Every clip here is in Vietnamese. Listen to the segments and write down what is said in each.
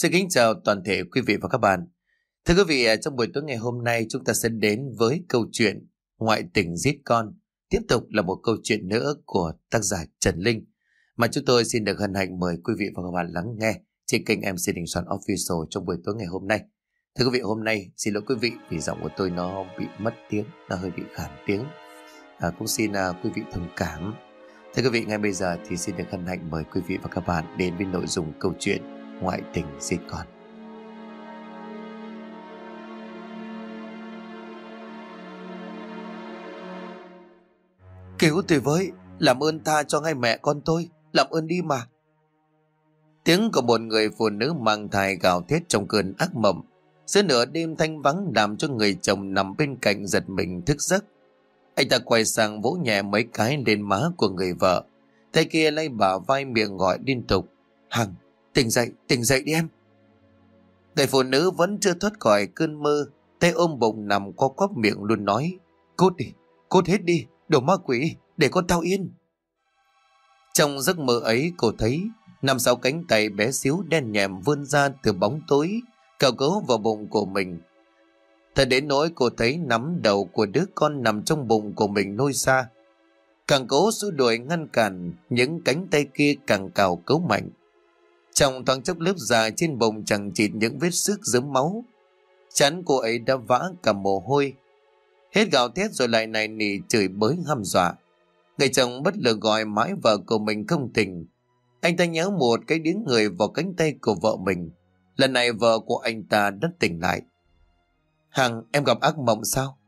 Xin kính chào toàn thể quý vị và các bạn. Thưa quý vị, à, trong buổi tối ngày hôm nay chúng ta sẽ đến với câu chuyện Ngoại tình giết con. Tiếp tục là một câu chuyện nữa của tác giả Trần Linh mà chúng tôi xin được hân hạnh mời quý vị và các bạn lắng nghe trên kênh MC Đình Soạn Official trong buổi tối ngày hôm nay. Thưa quý vị, hôm nay xin lỗi quý vị vì giọng của tôi nó bị mất tiếng, nó hơi bị khản tiếng. À, cũng xin à, quý vị thông cảm. Thưa quý vị, ngay bây giờ thì xin được hân hạnh mời quý vị và các bạn đến với nội dung câu chuyện ngoại tình giết con. Cứu tôi với, làm ơn tha cho ngay mẹ con tôi, làm ơn đi mà. Tiếng của một người phụ nữ mang thai gào thét trong cơn ác mộng. Giữa nửa đêm thanh vắng làm cho người chồng nằm bên cạnh giật mình thức giấc. Anh ta quay sang vỗ nhẹ mấy cái lên má của người vợ. Tay kia lấy bà vai miệng gọi liên tục. Hằng, Tỉnh dậy, tỉnh dậy đi em. Người phụ nữ vẫn chưa thoát khỏi cơn mơ, tay ôm bụng nằm co quắp miệng luôn nói. Cút đi, cút hết đi, đồ ma quỷ, để con tao yên. Trong giấc mơ ấy cô thấy nằm sau cánh tay bé xíu đen nhèm vươn ra từ bóng tối, cào cấu vào bụng của mình. Thật đến nỗi cô thấy nắm đầu của đứa con nằm trong bụng của mình nôi xa. Càng cố xua đuổi ngăn cản, những cánh tay kia càng cào cấu mạnh. Trong thoáng chốc lớp da trên bồng chẳng chịt những vết sức dớm máu. Chắn cô ấy đã vã cả mồ hôi. Hết gào thét rồi lại này nỉ chửi bới hăm dọa. Người chồng bất lực gọi mãi vợ của mình không tỉnh. Anh ta nhớ một cái điếng người vào cánh tay của vợ mình. Lần này vợ của anh ta đã tỉnh lại. Hằng, em gặp ác mộng sao?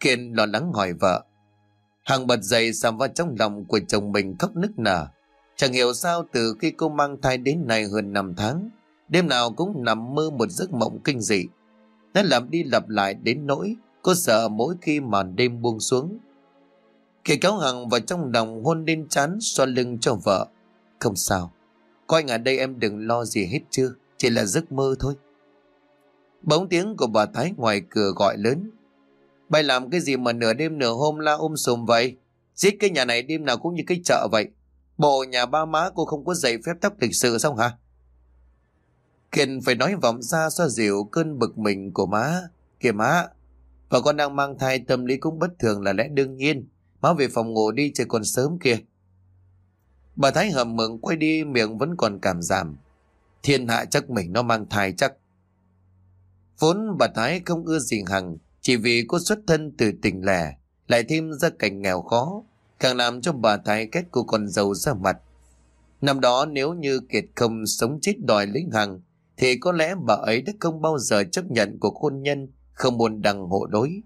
Kiên lo lắng hỏi vợ. Hằng bật dậy sầm vào trong lòng của chồng mình khóc nức nở. Chẳng hiểu sao từ khi cô mang thai đến nay hơn 5 tháng, đêm nào cũng nằm mơ một giấc mộng kinh dị. Nó làm đi lặp lại đến nỗi cô sợ mỗi khi màn đêm buông xuống. Khi kéo Hằng vào trong lòng hôn lên chán xoa lưng cho vợ. Không sao, coi anh đây em đừng lo gì hết chưa, chỉ là giấc mơ thôi. Bóng tiếng của bà Thái ngoài cửa gọi lớn. Bay làm cái gì mà nửa đêm nửa hôm la ôm sùm vậy? Giết cái nhà này đêm nào cũng như cái chợ vậy. Bộ nhà ba má cô không có dạy phép tắc lịch sự xong hả? Kiên phải nói vọng ra xoa dịu cơn bực mình của má. Kìa má, và con đang mang thai tâm lý cũng bất thường là lẽ đương nhiên. Má về phòng ngủ đi trời còn sớm kìa. Bà Thái hầm mừng quay đi miệng vẫn còn cảm giảm. Thiên hạ chắc mình nó mang thai chắc. Vốn bà Thái không ưa gì Hằng chỉ vì cô xuất thân từ tỉnh lẻ lại thêm ra cảnh nghèo khó càng làm cho bà Thái kết của con dâu ra mặt. Năm đó nếu như Kiệt không sống chết đòi lĩnh Hằng, thì có lẽ bà ấy đã không bao giờ chấp nhận cuộc hôn nhân không muốn đằng hộ đối.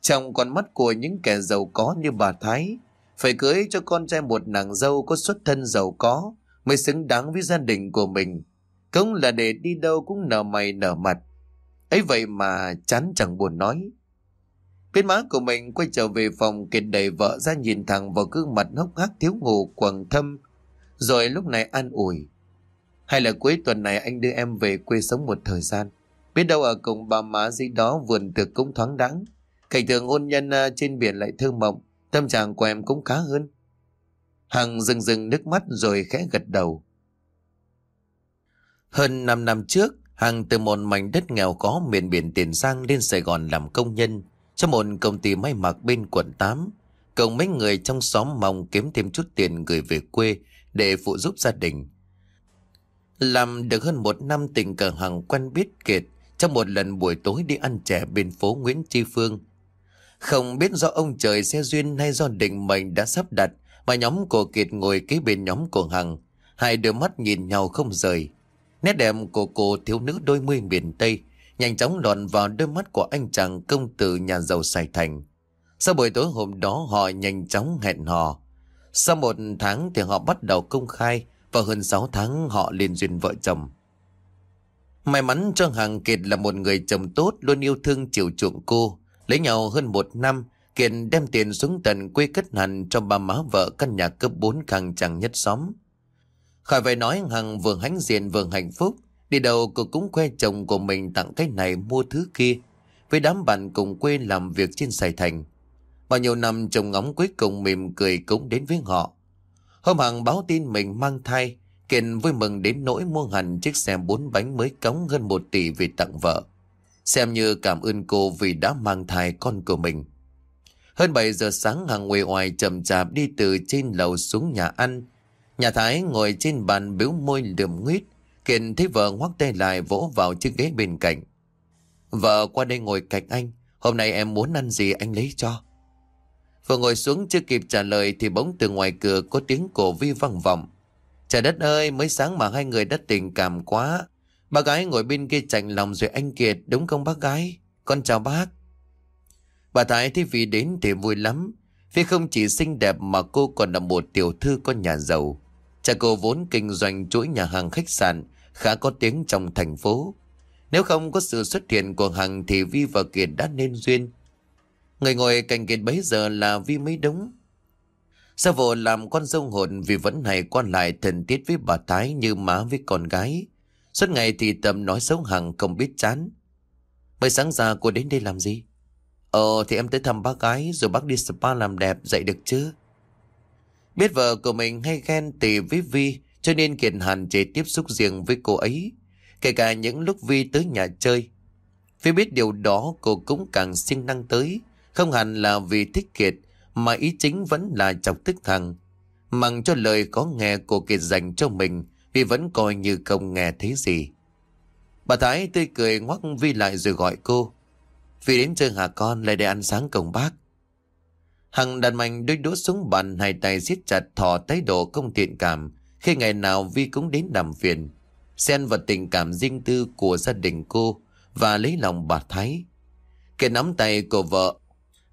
Trong con mắt của những kẻ giàu có như bà Thái, phải cưới cho con trai một nàng dâu có xuất thân giàu có mới xứng đáng với gia đình của mình. Cũng là để đi đâu cũng nở mày nở mặt. ấy vậy mà chán chẳng buồn nói. Bên má của mình quay trở về phòng kiệt đẩy vợ ra nhìn thẳng vào gương mặt hốc hác thiếu ngủ quầng thâm. Rồi lúc này an ủi. Hay là cuối tuần này anh đưa em về quê sống một thời gian. Biết đâu ở cùng bà má gì đó vườn thực cũng thoáng đãng Cảnh tượng ôn nhân à, trên biển lại thơ mộng. Tâm trạng của em cũng khá hơn. Hằng rừng rừng nước mắt rồi khẽ gật đầu. Hơn 5 năm trước, Hằng từ một mảnh đất nghèo có miền biển Tiền Giang lên Sài Gòn làm công nhân trong một công ty may mặc bên quận 8. cậu mấy người trong xóm mong kiếm thêm chút tiền gửi về quê để phụ giúp gia đình. Làm được hơn một năm, tình cờ Hằng quen biết Kiệt trong một lần buổi tối đi ăn chè bên phố Nguyễn Tri Phương. Không biết do ông trời xe duyên hay do định mệnh đã sắp đặt mà nhóm của Kiệt ngồi kế bên nhóm của Hằng. Hai đôi mắt nhìn nhau không rời. Nét đẹp của cô thiếu nữ đôi mươi miền Tây nhanh chóng lọt vào đôi mắt của anh chàng công tử nhà giàu Sài Thành. Sau buổi tối hôm đó họ nhanh chóng hẹn hò. Sau một tháng thì họ bắt đầu công khai và hơn 6 tháng họ liên duyên vợ chồng. May mắn cho Hằng Kiệt là một người chồng tốt luôn yêu thương chiều chuộng cô. Lấy nhau hơn một năm, Kiệt đem tiền xuống tận quê cất hẳn cho ba má vợ căn nhà cấp 4 khang chẳng nhất xóm. Khỏi phải nói Hằng vừa hãnh diện vừa hạnh phúc, Đi đầu cô cũng khoe chồng của mình tặng cái này mua thứ kia. Với đám bạn cùng quê làm việc trên Sài Thành. Bao nhiêu năm chồng ngóng cuối cùng mỉm cười cũng đến với họ. Hôm Hằng báo tin mình mang thai. Kiên vui mừng đến nỗi mua hẳn chiếc xe bốn bánh mới cống hơn một tỷ về tặng vợ. Xem như cảm ơn cô vì đã mang thai con của mình. Hơn 7 giờ sáng, hàng nguy oải chậm chạp đi từ trên lầu xuống nhà ăn. Nhà Thái ngồi trên bàn biếu môi lườm nguyết. Kiên thấy vợ ngoắc tay lại vỗ vào chiếc ghế bên cạnh. Vợ qua đây ngồi cạnh anh. Hôm nay em muốn ăn gì anh lấy cho. Vừa ngồi xuống chưa kịp trả lời thì bỗng từ ngoài cửa có tiếng cổ vi vang vọng. Trời đất ơi, mới sáng mà hai người đã tình cảm quá. Bác gái ngồi bên kia chạnh lòng rồi anh Kiệt, đúng không bác gái? Con chào bác. Bà Thái thấy vì đến thì vui lắm. Vì không chỉ xinh đẹp mà cô còn là một tiểu thư con nhà giàu. Cha cô vốn kinh doanh chuỗi nhà hàng khách sạn khá có tiếng trong thành phố. Nếu không có sự xuất hiện của Hằng thì Vi và Kiệt đã nên duyên. Người ngồi cạnh Kiệt bấy giờ là Vi mới đúng. Sao vợ làm con dông hồn vì vẫn hay quan lại thần tiết với bà Thái như má với con gái. Suốt ngày thì tầm nói xấu Hằng không biết chán. Mới sáng ra cô đến đây làm gì? Ờ thì em tới thăm bác gái, rồi bác đi spa làm đẹp, dậy được chứ? Biết vợ của mình hay ghen tị với Vi cho nên Kiệt hạn chế tiếp xúc riêng với cô ấy. Kể cả những lúc Vi tới nhà chơi. Vi biết điều đó, cô cũng càng sinh năng tới. Không hẳn là vì thích Kiệt, mà ý chính vẫn là chọc tức thằng. Mặc cho lời có nghe của Kiệt dành cho mình, vì vẫn coi như không nghe thấy gì. Bà Thái tươi cười ngoắc Vi lại rồi gọi cô. Vi đến chơi hả con, lại để ăn sáng cổng bác. Hằng đặt mạnh đôi đũa xuống bàn, hai tay siết chặt, thò thái độ không thiện cảm khi ngày nào Vi cũng đến đàm phiền. Xen vào tình cảm riêng tư của gia đình cô và lấy lòng bà Thái. Kẻ nắm tay của vợ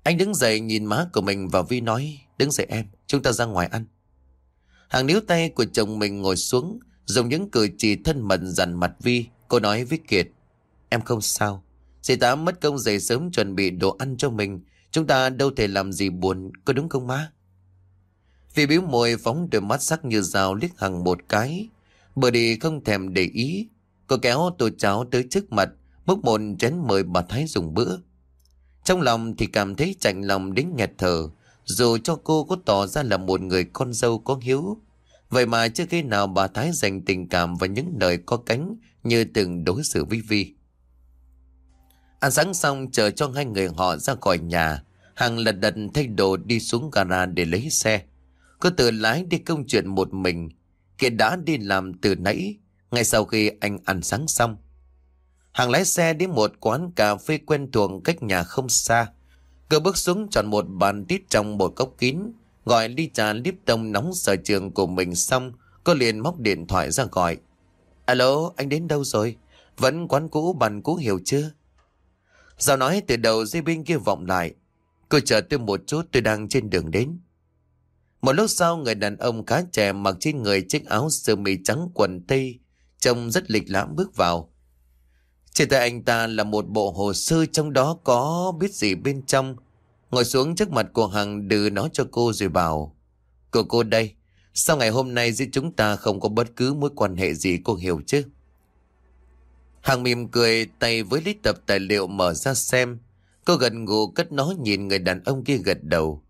anh đứng dậy nhìn má của mình và Vi nói Đứng dậy em, chúng ta ra ngoài ăn Hàng níu tay của chồng mình ngồi xuống Dùng những cử chỉ thân mật dằn mặt Vi Cô nói với Kiệt Em không sao Dì tám mất công dậy sớm chuẩn bị đồ ăn cho mình Chúng ta đâu thể làm gì buồn Có đúng không má Vi biểu môi phóng đôi mắt sắc như dao liếc hằng một cái bởi đi không thèm để ý Cô kéo tô cháo tới trước mặt Múc một chén mời bà Thái dùng bữa trong lòng thì cảm thấy chạnh lòng đến nghẹt thở, dù cho cô có tỏ ra là một người con dâu có hiếu. Vậy mà chưa khi nào bà Thái dành tình cảm và những lời có cánh như từng đối xử với Vi. Ăn sáng xong chờ cho hai người họ ra khỏi nhà, Hằng lật đật thay đồ đi xuống gara để lấy xe. Cô tự lái đi công chuyện một mình, Kiệt đã đi làm từ nãy, ngay sau khi anh ăn sáng xong. Hàng lái xe đến một quán cà phê quen thuộc cách nhà không xa. Cô bước xuống chọn một bàn tít trong một cốc kín, gọi ly trà líp tông nóng sở trường của mình xong, cô liền móc điện thoại ra gọi. Alo, anh đến đâu rồi? Vẫn quán cũ bàn cũ hiểu chưa? Giao nói từ đầu dây bên kia vọng lại. Cô chờ tôi một chút tôi đang trên đường đến. Một lúc sau người đàn ông khá trẻ mặc trên người chiếc áo sơ mi trắng quần tây trông rất lịch lãm bước vào. Trên tay anh ta là một bộ hồ sơ trong đó có biết gì bên trong. Ngồi xuống trước mặt của Hằng đưa nó cho cô rồi bảo. Cô cô đây, sau ngày hôm nay giữa chúng ta không có bất cứ mối quan hệ gì cô hiểu chứ? Hằng mỉm cười tay với lít tập tài liệu mở ra xem. Cô gần ngủ cất nó nhìn người đàn ông kia gật đầu.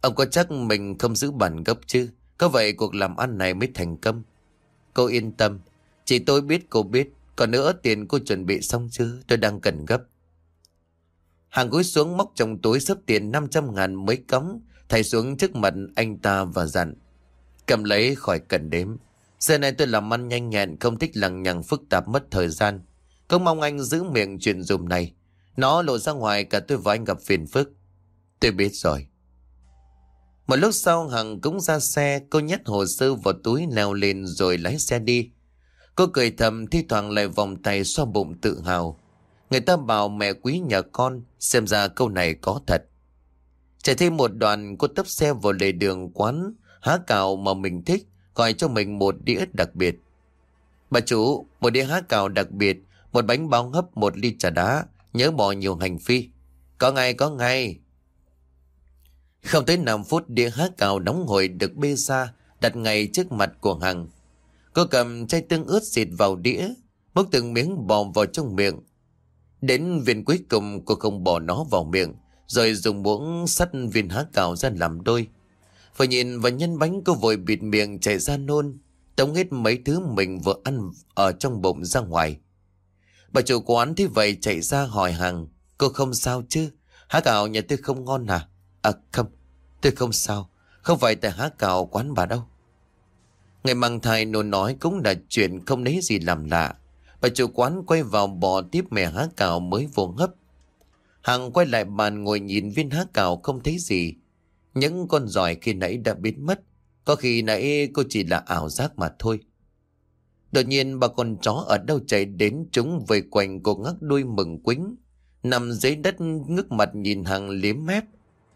Ông có chắc mình không giữ bản gốc chứ? Có vậy cuộc làm ăn này mới thành công. Cô yên tâm. Chỉ tôi biết cô biết. Còn nữa tiền cô chuẩn bị xong chưa? Tôi đang cần gấp. Hàng cúi xuống móc trong túi sấp tiền 500 ngàn mới cống, thầy xuống trước mặt anh ta và dặn. Cầm lấy khỏi cần đếm. Giờ này tôi làm ăn nhanh nhẹn, không thích lằng nhằng phức tạp mất thời gian. Không mong anh giữ miệng chuyện dùm này. Nó lộ ra ngoài cả tôi và anh gặp phiền phức. Tôi biết rồi. Một lúc sau Hằng cũng ra xe, cô nhét hồ sơ vào túi leo lên rồi lái xe đi. Cô cười thầm thi thoảng lại vòng tay xoa bụng tự hào. Người ta bảo mẹ quý nhà con, xem ra câu này có thật. Chạy thêm một đoạn cô tấp xe vào lề đường quán, há cào mà mình thích, gọi cho mình một đĩa đặc biệt. Bà chủ, một đĩa há cào đặc biệt, một bánh bao hấp, một ly trà đá, nhớ bỏ nhiều hành phi. Có ngay, có ngay. Không tới 5 phút đĩa há cào đóng hồi được bê ra, đặt ngay trước mặt của Hằng. Cô cầm chai tương ướt xịt vào đĩa, múc từng miếng bò vào trong miệng. Đến viên cuối cùng cô không bỏ nó vào miệng, rồi dùng muỗng sắt viên há cào ra làm đôi. Vừa nhìn và nhân bánh cô vội bịt miệng chạy ra nôn. tống hết mấy thứ mình vừa ăn ở trong bụng ra ngoài. Bà chủ quán thế vậy chạy ra hỏi hàng, cô không sao chứ? Há cào nhà tôi không ngon à? À không, tôi không sao, không phải tại há cào quán bà đâu. Ngày mang thai nôn nói cũng là chuyện không lấy gì làm lạ. Bà chủ quán quay vào bò tiếp mẹ há cào mới vô hấp. Hằng quay lại bàn ngồi nhìn viên há cào không thấy gì. Những con giỏi khi nãy đã biến mất. Có khi nãy cô chỉ là ảo giác mà thôi. Đột nhiên bà con chó ở đâu chạy đến chúng vây quanh cô ngắc đuôi mừng quính. Nằm dưới đất ngước mặt nhìn Hằng liếm mép.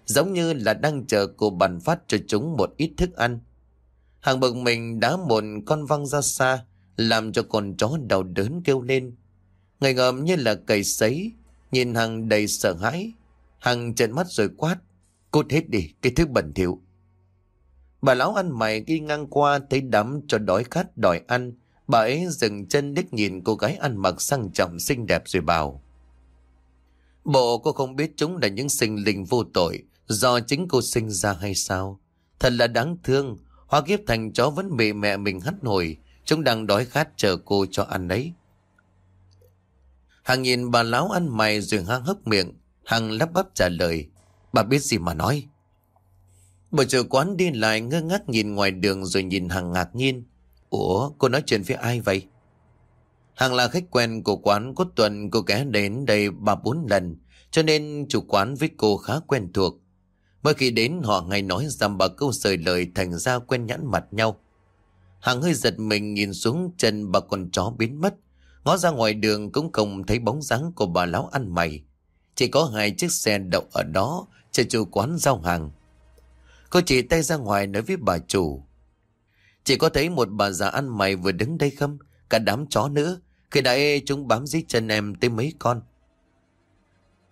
Giống như là đang chờ cô bàn phát cho chúng một ít thức ăn. Hằng bực mình đá một con văng ra xa. Làm cho con chó đau đớn kêu lên. Ngày ngợm như là cầy sấy. Nhìn Hằng đầy sợ hãi. Hằng trợn mắt rồi quát. Cút hết đi, cái thứ bẩn thỉu. Bà lão ăn mày đi ngang qua thấy đám cho đói khát đòi ăn. Bà ấy dừng chân đích nhìn cô gái ăn mặc sang trọng xinh đẹp rồi bảo. Bộ cô không biết chúng là những sinh linh vô tội do chính cô sinh ra hay sao? Thật là đáng thương, hoa kiếp thành chó vẫn bị mẹ mình hắt nổi, chúng đang đói khát chờ cô cho ăn đấy. Hằng nhìn bà lão ăn mày rồi hang hấp miệng, Hằng lắp bắp trả lời. Bà biết gì mà nói. Bà chủ quán đi lại ngơ ngác nhìn ngoài đường rồi nhìn Hằng ngạc nhiên. Ủa, cô nói chuyện với ai vậy? Hằng là khách quen của quán có tuần cô ghé đến đây ba bốn lần, cho nên chủ quán với cô khá quen thuộc. Mỗi khi đến họ ngay nói dăm ba câu sời lời thành ra quen nhãn mặt nhau. Hằng hơi giật mình nhìn xuống chân bà con chó biến mất. Ngó ra ngoài đường cũng không thấy bóng dáng của bà lão ăn mày. Chỉ có hai chiếc xe đậu ở đó chờ chủ quán giao hàng. Cô chỉ tay ra ngoài nói với bà chủ. Chỉ có thấy một bà già ăn mày vừa đứng đây không? Cả đám chó nữa. Khi nãy chúng bám dưới chân em tới mấy con.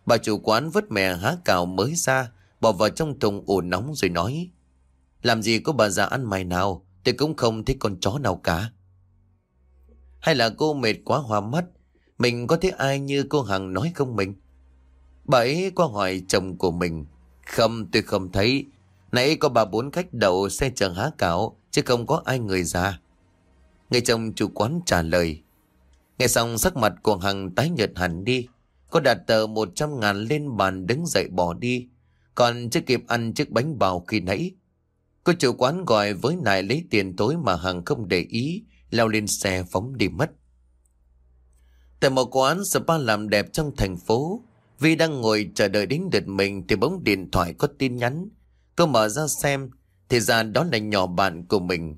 Bà chủ quán vứt mè há cào mới ra, bỏ vào trong thùng ủ nóng rồi nói. Làm gì có bà già ăn mày nào, tôi cũng không thấy con chó nào cả. Hay là cô mệt quá hoa mắt, mình có thấy ai như cô Hằng nói không mình? Bà ấy qua hỏi chồng của mình. Không, tôi không thấy. Nãy có bà bốn khách đậu xe chở há cảo, chứ không có ai người già Người chồng chủ quán trả lời. Nghe xong sắc mặt của Hằng tái nhợt hẳn đi. Cô đặt tờ 100 ngàn lên bàn đứng dậy bỏ đi. Còn chưa kịp ăn chiếc bánh bao khi nãy. Cô chủ quán gọi với nại lấy tiền tối mà Hằng không để ý, leo lên xe phóng đi mất. Tại một quán spa làm đẹp trong thành phố, Vi đang ngồi chờ đợi đến lượt mình thì bóng điện thoại có tin nhắn. Cô mở ra xem, thì ra đó là nhỏ bạn của mình.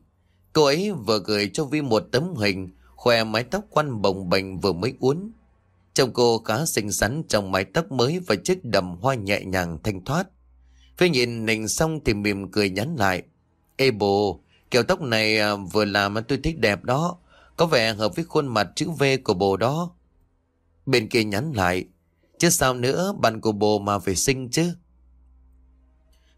Cô ấy vừa gửi cho Vi một tấm hình, khoe mái tóc quăn bồng bềnh vừa mới uốn. Trông cô khá xinh xắn trong mái tóc mới và chiếc đầm hoa nhẹ nhàng thanh thoát. Phi nhìn nình xong thì mỉm cười nhắn lại. Ê bồ, kiểu tóc này à, vừa làm tôi thích đẹp đó. Có vẻ hợp với khuôn mặt chữ V của bồ đó. Bên kia nhắn lại. Chứ sao nữa bạn của bồ mà phải xinh chứ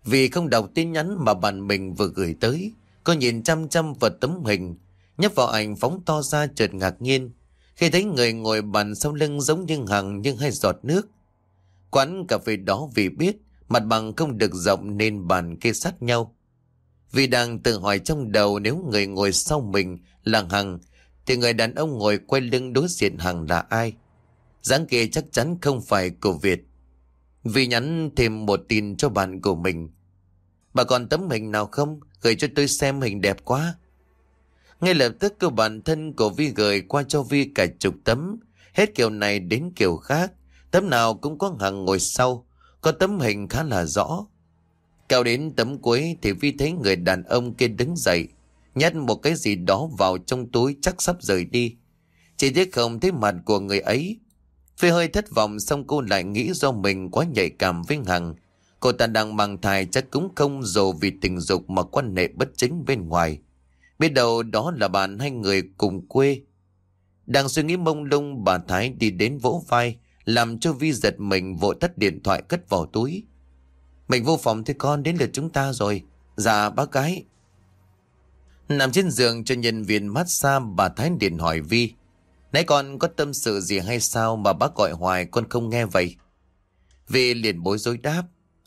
Vì không đọc tin nhắn mà bạn mình vừa gửi tới Cô nhìn chăm chăm vào tấm hình nhấp vào ảnh phóng to ra chợt ngạc nhiên khi thấy người ngồi bàn sau lưng giống như hằng nhưng hai giọt nước Quán cà phê đó vì biết, Mặt bằng không được rộng nên bàn kê sát nhau Vì đang tự hỏi trong đầu nếu người ngồi sau mình là Hằng, Thì người đàn ông ngồi quay lưng đối diện Hằng là ai dáng kia chắc chắn không phải của Việt. Vì nhắn thêm một tin cho bạn của mình. Bà còn tấm hình nào không? Gửi cho tôi xem hình đẹp quá. Ngay lập tức cô bản thân của Vi gửi qua cho Vi cả chục tấm. Hết kiểu này đến kiểu khác. Tấm nào cũng có hàng ngồi sau. Có tấm hình khá là rõ. Cao đến tấm cuối thì Vi thấy người đàn ông kia đứng dậy. Nhét một cái gì đó vào trong túi chắc sắp rời đi. Chỉ tiếc không thấy mặt của người ấy. Vi hơi thất vọng xong cô lại nghĩ do mình quá nhạy cảm với Hằng. Cô ta đang mang thai chắc cũng không dù vì tình dục mà quan hệ bất chính bên ngoài. Biết đâu đó là bạn hay người cùng quê. Đang suy nghĩ mông lung bà Thái đi đến vỗ vai làm cho Vi giật mình vội tắt điện thoại cất vào túi. Mình vô phòng thì con đến lượt chúng ta rồi. Dạ bác gái. Nằm trên giường cho nhân viên massage bà Thái điện hỏi Vi. Nãy con có tâm sự gì hay sao mà bác gọi hoài con không nghe vậy? Vì liền bối rối đáp.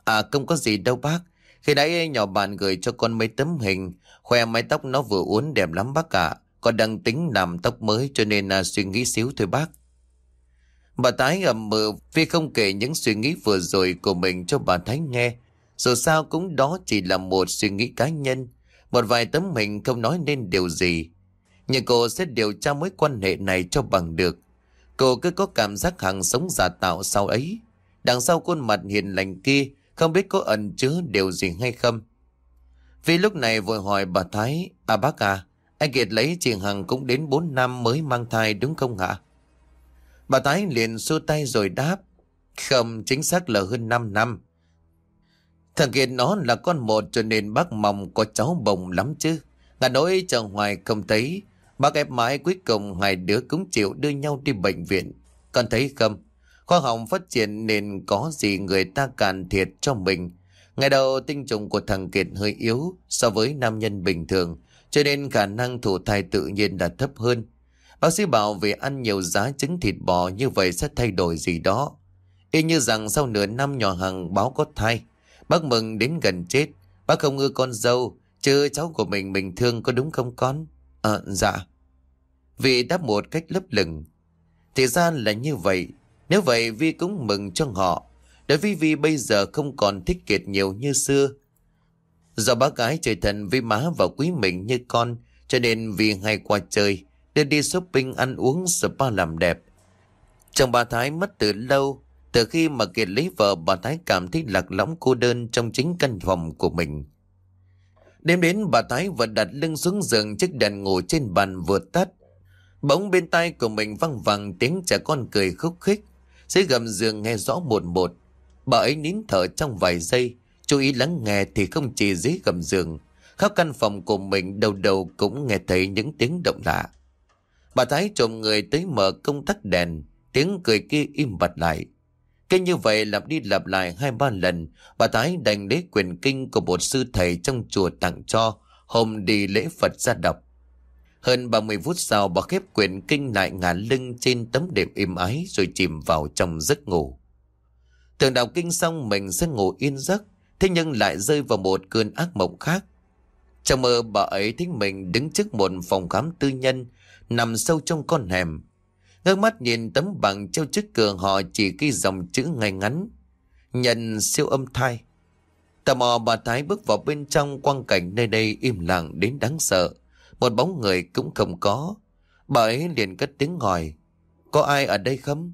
À không có gì đâu bác. Khi nãy nhỏ bạn gửi cho con mấy tấm hình, khoe mái tóc nó vừa uốn đẹp lắm bác ạ. Con đang tính làm tóc mới cho nên à, suy nghĩ xíu thôi bác. Bà Thái ầm mờ vì không kể những suy nghĩ vừa rồi của mình cho bà Thái nghe. Dù sao cũng đó chỉ là một suy nghĩ cá nhân. Một vài tấm hình không nói nên điều gì. Nhưng cô sẽ điều tra mối quan hệ này cho bằng được. Cô cứ có cảm giác hàng sống giả tạo sau ấy. Đằng sau khuôn mặt hiền lành kia không biết có ẩn chứa điều gì hay không. Vì lúc này vội hỏi bà Thái, à bác à, anh Kiệt lấy chị Hằng cũng đến 4 năm mới mang thai đúng không hả? Bà Thái liền xua tay rồi đáp, không chính xác là hơn 5 năm. Thằng Kiệt nó là con một cho nên bác mong có cháu bồng lắm chứ. Ngà nỗi chờ hoài không thấy, bác ép mãi cuối cùng hai đứa cũng chịu đưa nhau đi bệnh viện. Con thấy không? Khoa học phát triển nên có gì người ta càn thiệt cho mình. Ngày đầu tinh trùng của thằng Kiệt hơi yếu so với nam nhân bình thường, cho nên khả năng thụ thai tự nhiên là thấp hơn. Bác sĩ bảo vì ăn nhiều giá trứng thịt bò như vậy sẽ thay đổi gì đó. Y như rằng sau nửa năm nhỏ hàng báo có thai, bác mừng đến gần chết, bác không ưa con dâu, chứ cháu của mình bình thường có đúng không con? À, dạ. Vì đáp một cách lấp lửng. Thì ra là như vậy, nếu vậy Vi cũng mừng cho họ. Đối với Vi bây giờ không còn thích Kiệt nhiều như xưa. Do bác gái trời thần với má và quý mình như con, cho nên Vi hay qua chơi, đưa đi shopping ăn uống spa làm đẹp. Chồng bà Thái mất từ lâu, từ khi mà Kiệt lấy vợ bà Thái cảm thấy lạc lõng cô đơn trong chính căn phòng của mình. Đêm đến bà Thái vẫn đặt lưng xuống giường chiếc đèn ngủ trên bàn vừa tắt. Bỗng bên tay của mình văng vẳng tiếng trẻ con cười khúc khích. Dưới gầm giường nghe rõ một một. Bà ấy nín thở trong vài giây, chú ý lắng nghe thì không chỉ dưới gầm giường. Khắp căn phòng của mình đầu đầu cũng nghe thấy những tiếng động lạ. Bà Thái trộm người tới mở công tắc đèn, tiếng cười kia im bặt lại. Cái như vậy lặp đi lặp lại hai ba lần, bà Thái đành lấy quyền kinh của một sư thầy trong chùa tặng cho, hôm đi lễ Phật ra đọc. Hơn 30 phút sau bà khép quyển kinh lại ngả lưng trên tấm đệm im ái rồi chìm vào trong giấc ngủ. Tưởng đọc kinh xong mình sẽ ngủ yên giấc, thế nhưng lại rơi vào một cơn ác mộng khác. Trong mơ bà ấy thấy mình đứng trước một phòng khám tư nhân, nằm sâu trong con hẻm. Ngước mắt nhìn tấm bằng treo trước cửa họ chỉ ghi dòng chữ ngay ngắn. Nhận siêu âm thai. Tò mò bà Thái bước vào bên trong quang cảnh nơi đây im lặng đến đáng sợ. Một bóng người cũng không có. Bà ấy liền cất tiếng hỏi. Có ai ở đây không?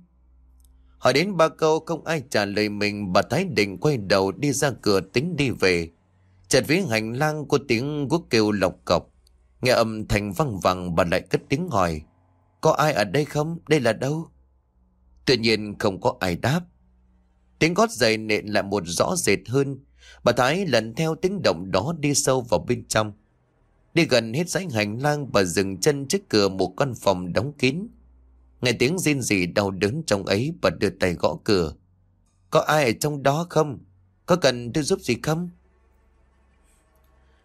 Hỏi đến ba câu không ai trả lời mình. Bà Thái định quay đầu đi ra cửa tính đi về. Chợt phía hành lang có tiếng quốc kêu lộc cọc. Nghe âm thanh văng vẳng, bà lại cất tiếng hỏi. Có ai ở đây không? Đây là đâu? Tuy nhiên không có ai đáp. Tiếng gót giày nện lại một rõ rệt hơn. Bà Thái lần theo tiếng động đó đi sâu vào bên trong. Đi gần hết dãy hành lang, bà dừng chân trước cửa một căn phòng đóng kín. Nghe tiếng rên rỉ đau đớn trong ấy và đưa tay gõ cửa. Có ai ở trong đó không? Có cần tôi giúp gì không?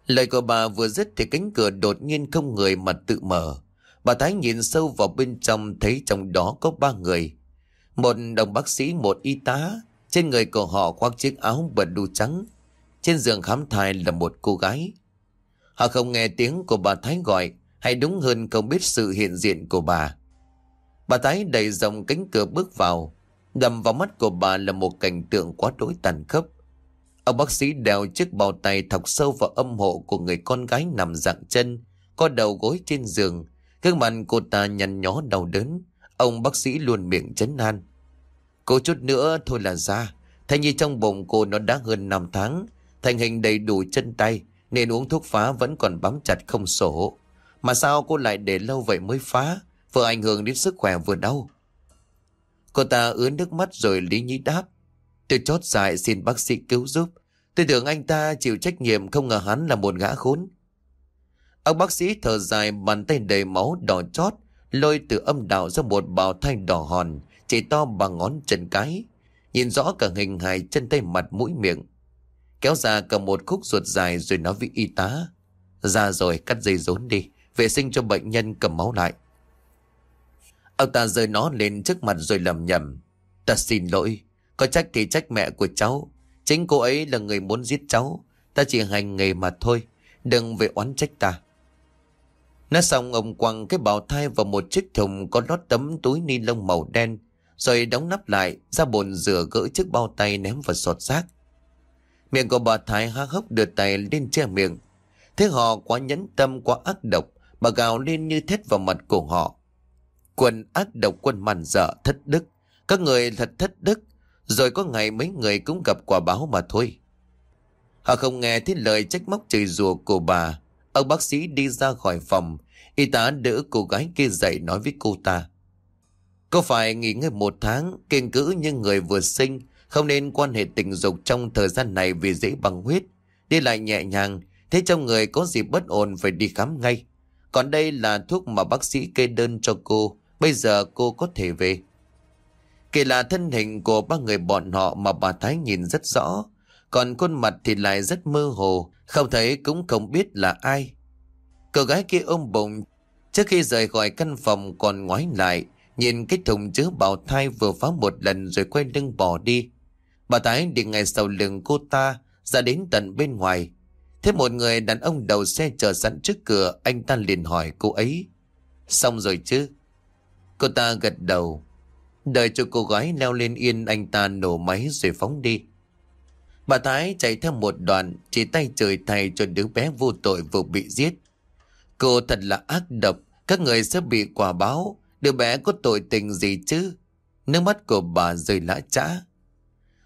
Lời của bà vừa dứt thì cánh cửa đột nhiên không người mà tự mở. Bà Thái nhìn sâu vào bên trong thấy trong đó có ba người. Một đồng bác sĩ, một y tá. Trên người của họ khoác chiếc áo bờ đu trắng. Trên giường khám thai là một cô gái. Họ không nghe tiếng của bà Thái gọi, hay đúng hơn không biết sự hiện diện của bà. Bà Thái đẩy dòng cánh cửa bước vào, đầm vào mắt của bà là một cảnh tượng quá đối tàn khốc. Ông bác sĩ đeo chiếc bao tay thọc sâu vào âm hộ của người con gái nằm dạng chân, có đầu gối trên giường. Gương mặt cô ta nhăn nhó đau đớn, ông bác sĩ luôn miệng chấn an. Cô chút nữa thôi là ra, thay như trong bụng cô nó đã hơn 5 tháng, thành hình đầy đủ chân tay, nên uống thuốc phá vẫn còn bám chặt không sổ. Mà sao cô lại để lâu vậy mới phá? Vừa ảnh hưởng đến sức khỏe vừa đau. Cô ta ướn nước mắt rồi lý nhí đáp. Tôi chót dại xin bác sĩ cứu giúp. Tôi tưởng anh ta chịu trách nhiệm không ngờ hắn là một gã khốn. Ông bác sĩ thở dài bàn tay đầy máu đỏ chót, lôi từ âm đạo ra một bào thai đỏ hòn, chỉ to bằng ngón chân cái. Nhìn rõ cả hình hài chân tay mặt mũi miệng. Kéo ra cả một khúc ruột dài rồi nói với y tá. Ra rồi cắt dây rốn đi, vệ sinh cho bệnh nhân cầm máu lại. Ông ta rơi nó lên trước mặt rồi lầm nhầm. Ta xin lỗi, có trách thì trách mẹ của cháu. Chính cô ấy là người muốn giết cháu. Ta chỉ hành nghề mà thôi. Đừng về oán trách ta. Nói xong ông quăng cái bào thai vào một chiếc thùng có lót tấm túi ni lông màu đen. Rồi đóng nắp lại, ra bồn rửa gỡ chiếc bao tay ném vào sọt xác. Miệng của bà Thái há hốc đưa tay lên che miệng. Thế họ quá nhẫn tâm quá ác độc, bà gào lên như thét vào mặt của họ. Quân ác độc quân màn dở thất đức, các người thật thất đức, rồi có ngày mấy người cũng gặp quả báo mà thôi. Họ không nghe thấy lời trách móc chửi rủa của bà. Ông bác sĩ đi ra khỏi phòng, y tá đỡ cô gái kia dậy nói với cô ta. Cô phải nghỉ ngơi một tháng, kiên cữ như người vừa sinh, không nên quan hệ tình dục trong thời gian này vì dễ bằng huyết. Đi lại nhẹ nhàng, thế trong người có gì bất ổn phải đi khám ngay. Còn đây là thuốc mà bác sĩ kê đơn cho cô, bây giờ cô có thể về. Kỳ là thân hình của ba người bọn họ mà bà Thái nhìn rất rõ, còn khuôn mặt thì lại rất mơ hồ, không thấy cũng không biết là ai. Cô gái kia ôm bụng, trước khi rời khỏi căn phòng còn ngoái lại, nhìn cái thùng chứa bào thai vừa phá một lần rồi quay lưng bỏ đi. Bà Thái đi ngay sau lưng cô ta, ra đến tận bên ngoài. Thế một người đàn ông đầu xe chờ sẵn trước cửa, anh ta liền hỏi cô ấy. Xong rồi chứ? Cô ta gật đầu. Đợi cho cô gái leo lên yên anh ta nổ máy rồi phóng đi. Bà Thái chạy theo một đoạn, chỉ tay trời thầy cho đứa bé vô tội vừa bị giết. Cô thật là ác độc, các người sẽ bị quả báo, đứa bé có tội tình gì chứ? Nước mắt của bà rơi lã trã.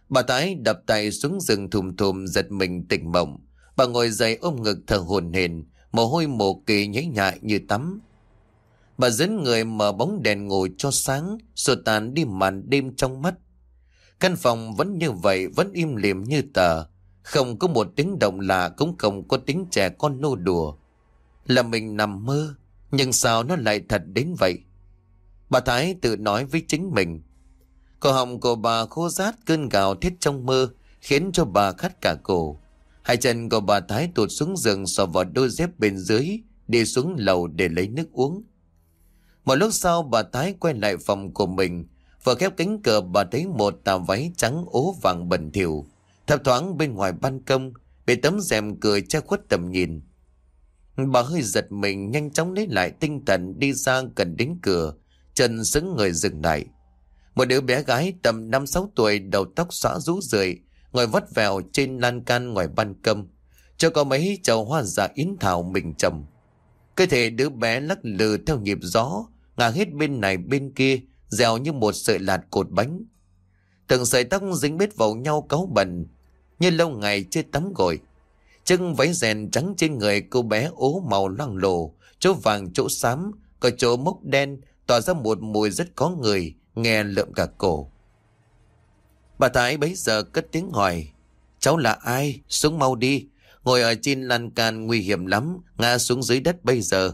Bà Thái đập tay xuống rừng thùm thùm giật mình tỉnh mộng. Bà ngồi dậy ôm ngực thở hồn hển, mồ hôi mồ kỳ nhễ nhại như tắm. Bà dẫn người mở bóng đèn ngồi cho sáng, rồi tàn đi màn đêm trong mắt. Căn phòng vẫn như vậy, vẫn im lìm như tờ. Không có một tiếng động lạ, cũng không có tiếng trẻ con nô đùa. Là mình nằm mơ, nhưng sao nó lại thật đến vậy? Bà Thái tự nói với chính mình. Cổ họng của bà khô rát cơn gào thiết trong mơ, khiến cho bà khát cả cổ. Hai chân của bà Thái tụt xuống giường sò vào đôi dép bên dưới, đi xuống lầu để lấy nước uống. Một lúc sau bà Thái quay lại phòng của mình, vừa khép cánh cửa bà thấy một tà váy trắng ố vàng bẩn thỉu Thập thoáng bên ngoài ban công, bị tấm rèm cười che khuất tầm nhìn. Bà hơi giật mình nhanh chóng lấy lại tinh thần đi ra gần đến cửa, chân sững người dừng lại. Một đứa bé gái tầm 5-6 tuổi đầu tóc xõa rũ rượi, ngồi vắt vèo trên lan can ngoài ban công, cho có mấy chậu hoa giả yến thảo mình trồng. Cơ thể đứa bé lắc lư theo nhịp gió, ngả hết bên này bên kia, dẻo như một sợi lạt cột bánh. Từng sợi tóc dính bết vào nhau cáu bẩn, như lâu ngày chưa tắm gội. Chân váy rèn trắng trên người cô bé ố màu loang lổ, chỗ vàng chỗ xám, có chỗ mốc đen, tỏa ra một mùi rất có người, nghe lượm cả cổ. Bà Thái bấy giờ cất tiếng hỏi, cháu là ai? Xuống mau đi, ngồi ở trên lan can nguy hiểm lắm, ngã xuống dưới đất bây giờ.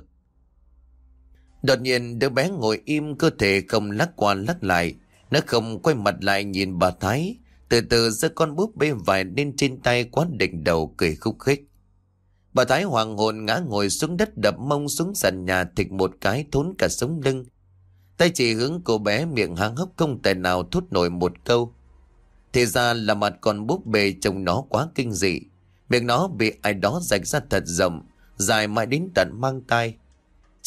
Đột nhiên đứa bé ngồi im cơ thể không lắc qua lắc lại. Nó không quay mặt lại nhìn bà Thái. Từ từ giơ con búp bê vải lên trên tay quán đỉnh đầu cười khúc khích. Bà Thái hoàng hồn ngã ngồi xuống đất đập mông xuống sàn nhà thịt một cái thốn cả sống lưng. Tay chỉ hướng cô bé miệng háng hốc không tài nào thốt nổi một câu. Thì ra là mặt con búp bê trông nó quá kinh dị. Miệng nó bị ai đó rạch ra thật rộng, dài mãi đến tận mang tay.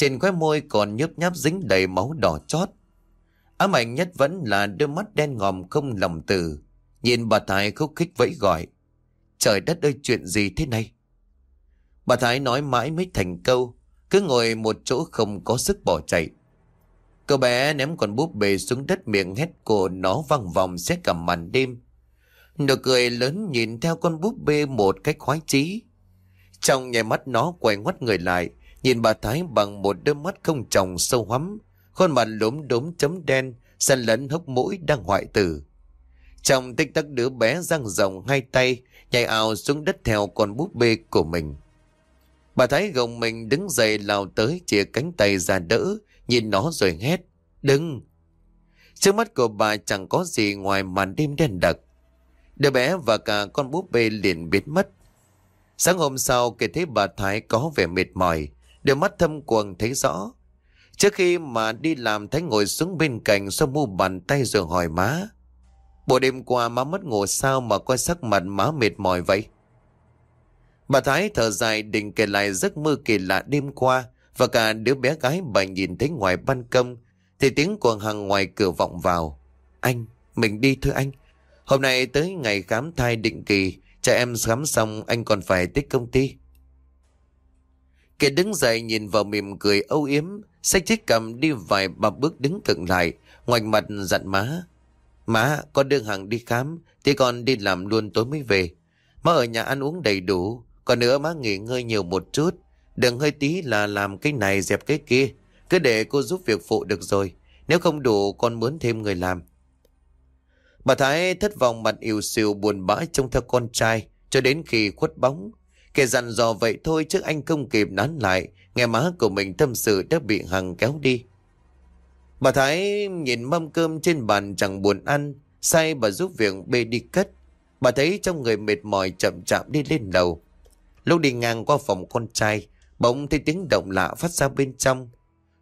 Trên khóe môi còn nhớp nháp dính đầy máu đỏ chót. Ám ảnh nhất vẫn là đôi mắt đen ngòm không lòng từ. Nhìn bà Thái khúc khích vẫy gọi. Trời đất ơi chuyện gì thế này? Bà Thái nói mãi mới thành câu. Cứ ngồi một chỗ không có sức bỏ chạy. Cậu bé ném con búp bê xuống đất miệng hét cổ nó văng vòng xét cả màn đêm. Nụ cười lớn nhìn theo con búp bê một cách khoái chí. Trong nhảy mắt nó quay ngoắt người lại, Nhìn bà Thái bằng một đôi mắt không tròng sâu hắm, khuôn mặt lốm đốm chấm đen, xen lẫn hốc mũi đang hoại tử. Trong tích tắc đứa bé răng rộng hai tay, nhảy ảo xuống đất theo con búp bê của mình. Bà Thái gồng mình đứng dậy lao tới chia cánh tay ra đỡ, nhìn nó rồi hét. Đừng! Trước mắt của bà chẳng có gì ngoài màn đêm đen đặc. Đứa bé và cả con búp bê liền biến mất. Sáng hôm sau kể thấy bà Thái có vẻ mệt mỏi, Đôi mắt thâm quầng thấy rõ. Trước khi mà đi làm thấy ngồi xuống bên cạnh sau mu bàn tay rồi hỏi má. Bộ đêm qua má mất ngủ sao mà coi sắc mặt má mệt mỏi vậy? Bà Thái thở dài định kể lại giấc mơ kỳ lạ đêm qua và cả đứa bé gái bà nhìn thấy ngoài ban công thì tiếng của Hằng ngoài cửa vọng vào. Anh, mình đi thưa anh. Hôm nay tới ngày khám thai định kỳ, cha em khám xong anh còn phải tích công ty. Kiệt đứng dậy nhìn vào mỉm cười âu yếm, xách chiếc cầm đi vài ba bước đứng cận lại, ngoảnh mặt dặn má. Má, con đưa hàng đi khám, thì con đi làm luôn tối mới về. Má ở nhà ăn uống đầy đủ, còn nữa má nghỉ ngơi nhiều một chút. Đừng hơi tí là làm cái này dẹp cái kia. Cứ để cô giúp việc phụ được rồi. Nếu không đủ con muốn thêm người làm. Bà Thái thất vọng mặt yêu xìu buồn bã trông theo con trai cho đến khi khuất bóng. Kể dặn dò vậy thôi chứ anh không kịp nán lại. Nghe má của mình tâm sự đã bị Hằng kéo đi. Bà Thái nhìn mâm cơm trên bàn chẳng buồn ăn. Say bà giúp việc bê đi cất. Bà thấy trong người mệt mỏi chậm chạm đi lên đầu. Lúc đi ngang qua phòng con trai, bỗng thấy tiếng động lạ phát ra bên trong.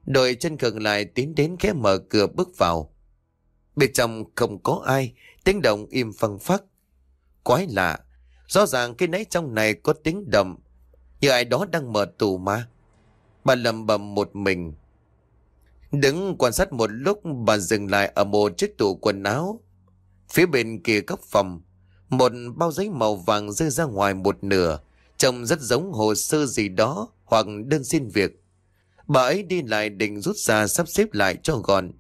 Đội chân cường lại tiến đến khẽ mở cửa bước vào. Bên trong không có ai, tiếng động im phăng phắc. Quái lạ, rõ ràng cái nấy trong này có tiếng đầm như ai đó đang mở tủ mà. Bà lầm bầm một mình. Đứng quan sát một lúc bà dừng lại ở một chiếc tủ quần áo. Phía bên kia góc phòng, một bao giấy màu vàng rơi ra ngoài một nửa, trông rất giống hồ sơ gì đó hoặc đơn xin việc. Bà ấy đi lại định rút ra sắp xếp lại cho gọn.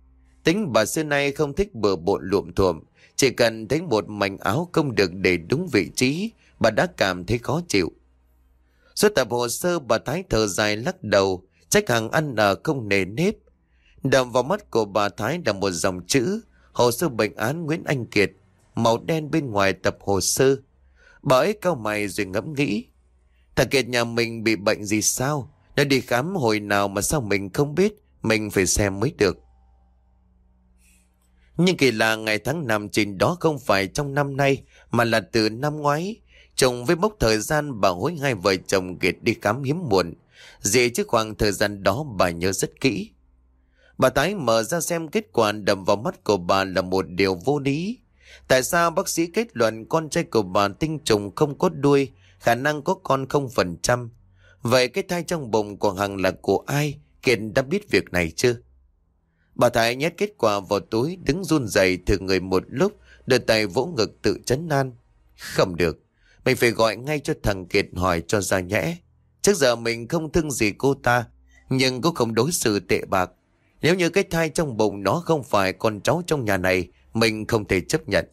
Tính bà xưa nay không thích bừa bộn luộm thuộm, chỉ cần thấy một mảnh áo không được để đúng vị trí, bà đã cảm thấy khó chịu. Suốt tập hồ sơ bà Thái thở dài lắc đầu, trách hàng ăn ở không nề nếp. Đầm vào mắt của bà Thái là một dòng chữ, hồ sơ bệnh án Nguyễn Anh Kiệt, màu đen bên ngoài tập hồ sơ. Bà ấy cao mày rồi ngẫm nghĩ. Thằng Kiệt nhà mình bị bệnh gì sao? Nó đi khám hồi nào mà sao mình không biết, mình phải xem mới được. Nhưng kỳ lạ ngày tháng năm trình đó không phải trong năm nay mà là từ năm ngoái. Chồng với mốc thời gian bà hối hai vợ chồng Kiệt đi khám hiếm muộn. Dễ chứ khoảng thời gian đó bà nhớ rất kỹ. Bà tái mở ra xem kết quả đầm vào mắt của bà là một điều vô lý. Tại sao bác sĩ kết luận con trai của bà tinh trùng không có đuôi, khả năng có con không phần trăm? Vậy cái thai trong bụng của Hằng là của ai? Kiệt đã biết việc này chưa? Bà Thái nhét kết quả vào túi đứng run rẩy thử người một lúc đưa tay vỗ ngực tự chấn an. Không được, mình phải gọi ngay cho thằng Kiệt hỏi cho ra nhẽ. Trước giờ mình không thương gì cô ta, nhưng cũng không đối xử tệ bạc. Nếu như cái thai trong bụng nó không phải con cháu trong nhà này, mình không thể chấp nhận.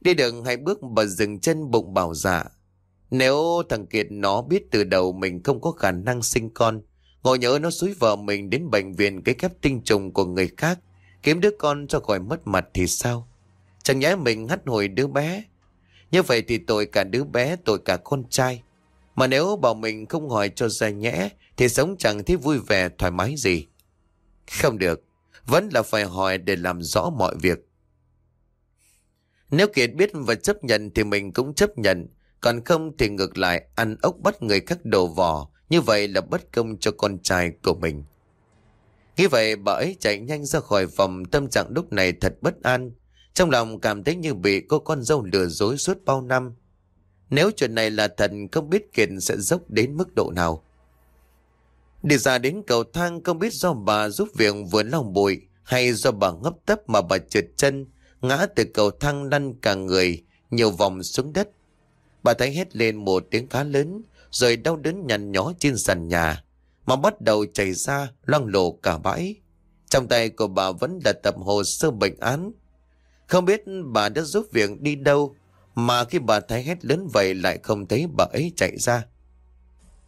Đi đường hai bước bà dừng chân bụng bảo dạ. Nếu thằng Kiệt nó biết từ đầu mình không có khả năng sinh con, ngồi nhớ nó xúi vợ mình đến bệnh viện cái khép tinh trùng của người khác, kiếm đứa con cho khỏi mất mặt thì sao? Chẳng nhẽ mình hắt hồi đứa bé. Như vậy thì tội cả đứa bé, tội cả con trai. Mà nếu bảo mình không hỏi cho ra nhẽ, thì sống chẳng thấy vui vẻ, thoải mái gì. Không được, vẫn là phải hỏi để làm rõ mọi việc. Nếu Kiệt biết và chấp nhận thì mình cũng chấp nhận, còn không thì ngược lại ăn ốc bắt người khác đồ vỏ, như vậy là bất công cho con trai của mình. Nghĩ vậy bà ấy chạy nhanh ra khỏi phòng tâm trạng lúc này thật bất an. Trong lòng cảm thấy như bị cô con dâu lừa dối suốt bao năm. Nếu chuyện này là thật không biết Kiệt sẽ dốc đến mức độ nào. Đi ra đến cầu thang không biết do bà giúp việc vừa lòng bụi hay do bà ngấp tấp mà bà trượt chân, ngã từ cầu thang lăn cả người, nhiều vòng xuống đất. Bà thấy hét lên một tiếng khá lớn, rồi đau đớn nhằn nhó trên sàn nhà, mà bắt đầu chảy ra loang lổ cả bãi. Trong tay của bà vẫn là tập hồ sơ bệnh án. Không biết bà đã giúp việc đi đâu, mà khi bà thái hét lớn vậy lại không thấy bà ấy chạy ra.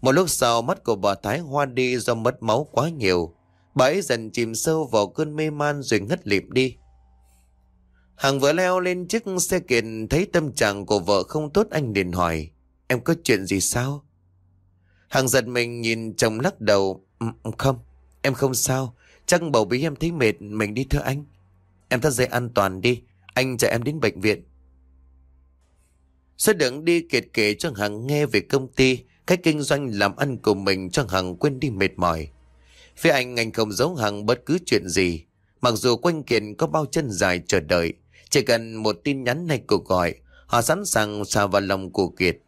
Một lúc sau mắt của bà Thái hoa đi do mất máu quá nhiều. Bà ấy dần chìm sâu vào cơn mê man rồi ngất lịm đi. Hằng vừa leo lên chiếc xe kiện thấy tâm trạng của vợ không tốt anh liền hỏi. Em có chuyện gì sao? Hằng giật mình nhìn chồng lắc đầu. Không, em không sao. Chắc bầu bí em thấy mệt, mình đi thưa anh. Em thắt dây an toàn đi, anh chở em đến bệnh viện. Xuất đường đi kiệt kể cho Hằng nghe về công ty, cách kinh doanh làm ăn của mình cho Hằng quên đi mệt mỏi. Phía anh anh không giấu Hằng bất cứ chuyện gì. Mặc dù quanh kiện có bao chân dài chờ đợi, chỉ cần một tin nhắn hay cuộc gọi, họ sẵn sàng xà vào lòng của Kiệt.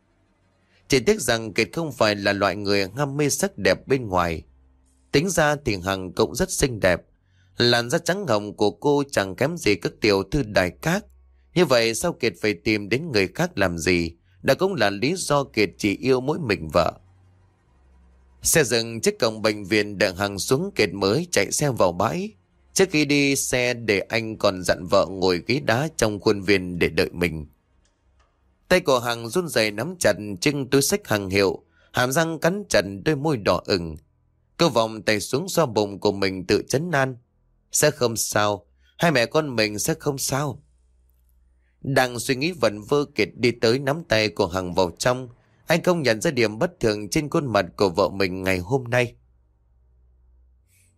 Chỉ tiếc rằng Kiệt không phải là loại người ham mê sắc đẹp bên ngoài. Tính ra thì Hằng cũng rất xinh đẹp. Làn da trắng hồng của cô chẳng kém gì các tiểu thư đại cát. Như vậy sao Kiệt phải tìm đến người khác làm gì? Đó cũng là lý do Kiệt chỉ yêu mỗi mình vợ. Xe dừng trước cổng bệnh viện đợi Hằng xuống Kiệt mới chạy xe vào bãi. Trước khi đi, xe để anh còn dặn vợ ngồi ghế đá trong khuôn viên để đợi mình. Tay của Hằng run rẩy nắm chặt chân túi sách hàng hiệu, hàm răng cắn chặt đôi môi đỏ ửng. Cô vòng tay xuống xoa bụng của mình tự chấn nan. Sẽ không sao, hai mẹ con mình sẽ không sao. Đang suy nghĩ vẩn vơ kiệt đi tới nắm tay của Hằng vào trong, anh không nhận ra điểm bất thường trên khuôn mặt của vợ mình ngày hôm nay.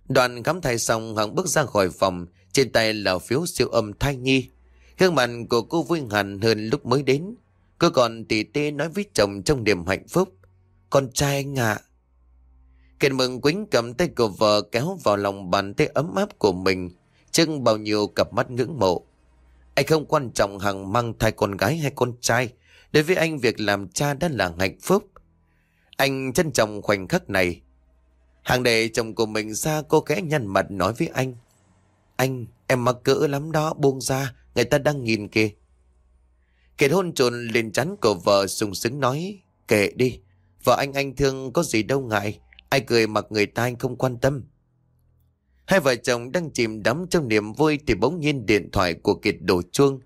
Đoàn khám thai xong Hằng bước ra khỏi phòng, trên tay là phiếu siêu âm thai nhi. Gương mặt của cô vui hẳn hơn lúc mới đến. Cô còn tỉ tê nói với chồng trong niềm hạnh phúc. Con trai anh ạ. À. Kiệt mừng quýnh cầm tay của vợ kéo vào lòng bàn tay ấm áp của mình, trưng bao nhiêu cặp mắt ngưỡng mộ. Anh không quan trọng Hằng mang thai con gái hay con trai. Đối với anh việc làm cha đã là hạnh phúc. Anh trân trọng khoảnh khắc này. Hàng để chồng của mình ra cô kẽ nhăn mặt nói với anh. Anh, em mắc cỡ lắm đó, buông ra, người ta đang nhìn kìa. Kiệt hôn trồn lên chắn của vợ sung sướng nói, kệ đi, vợ anh anh thương có gì đâu ngại, ai cười mặc người ta anh không quan tâm. Hai vợ chồng đang chìm đắm trong niềm vui thì bỗng nhiên điện thoại của Kiệt đổ chuông.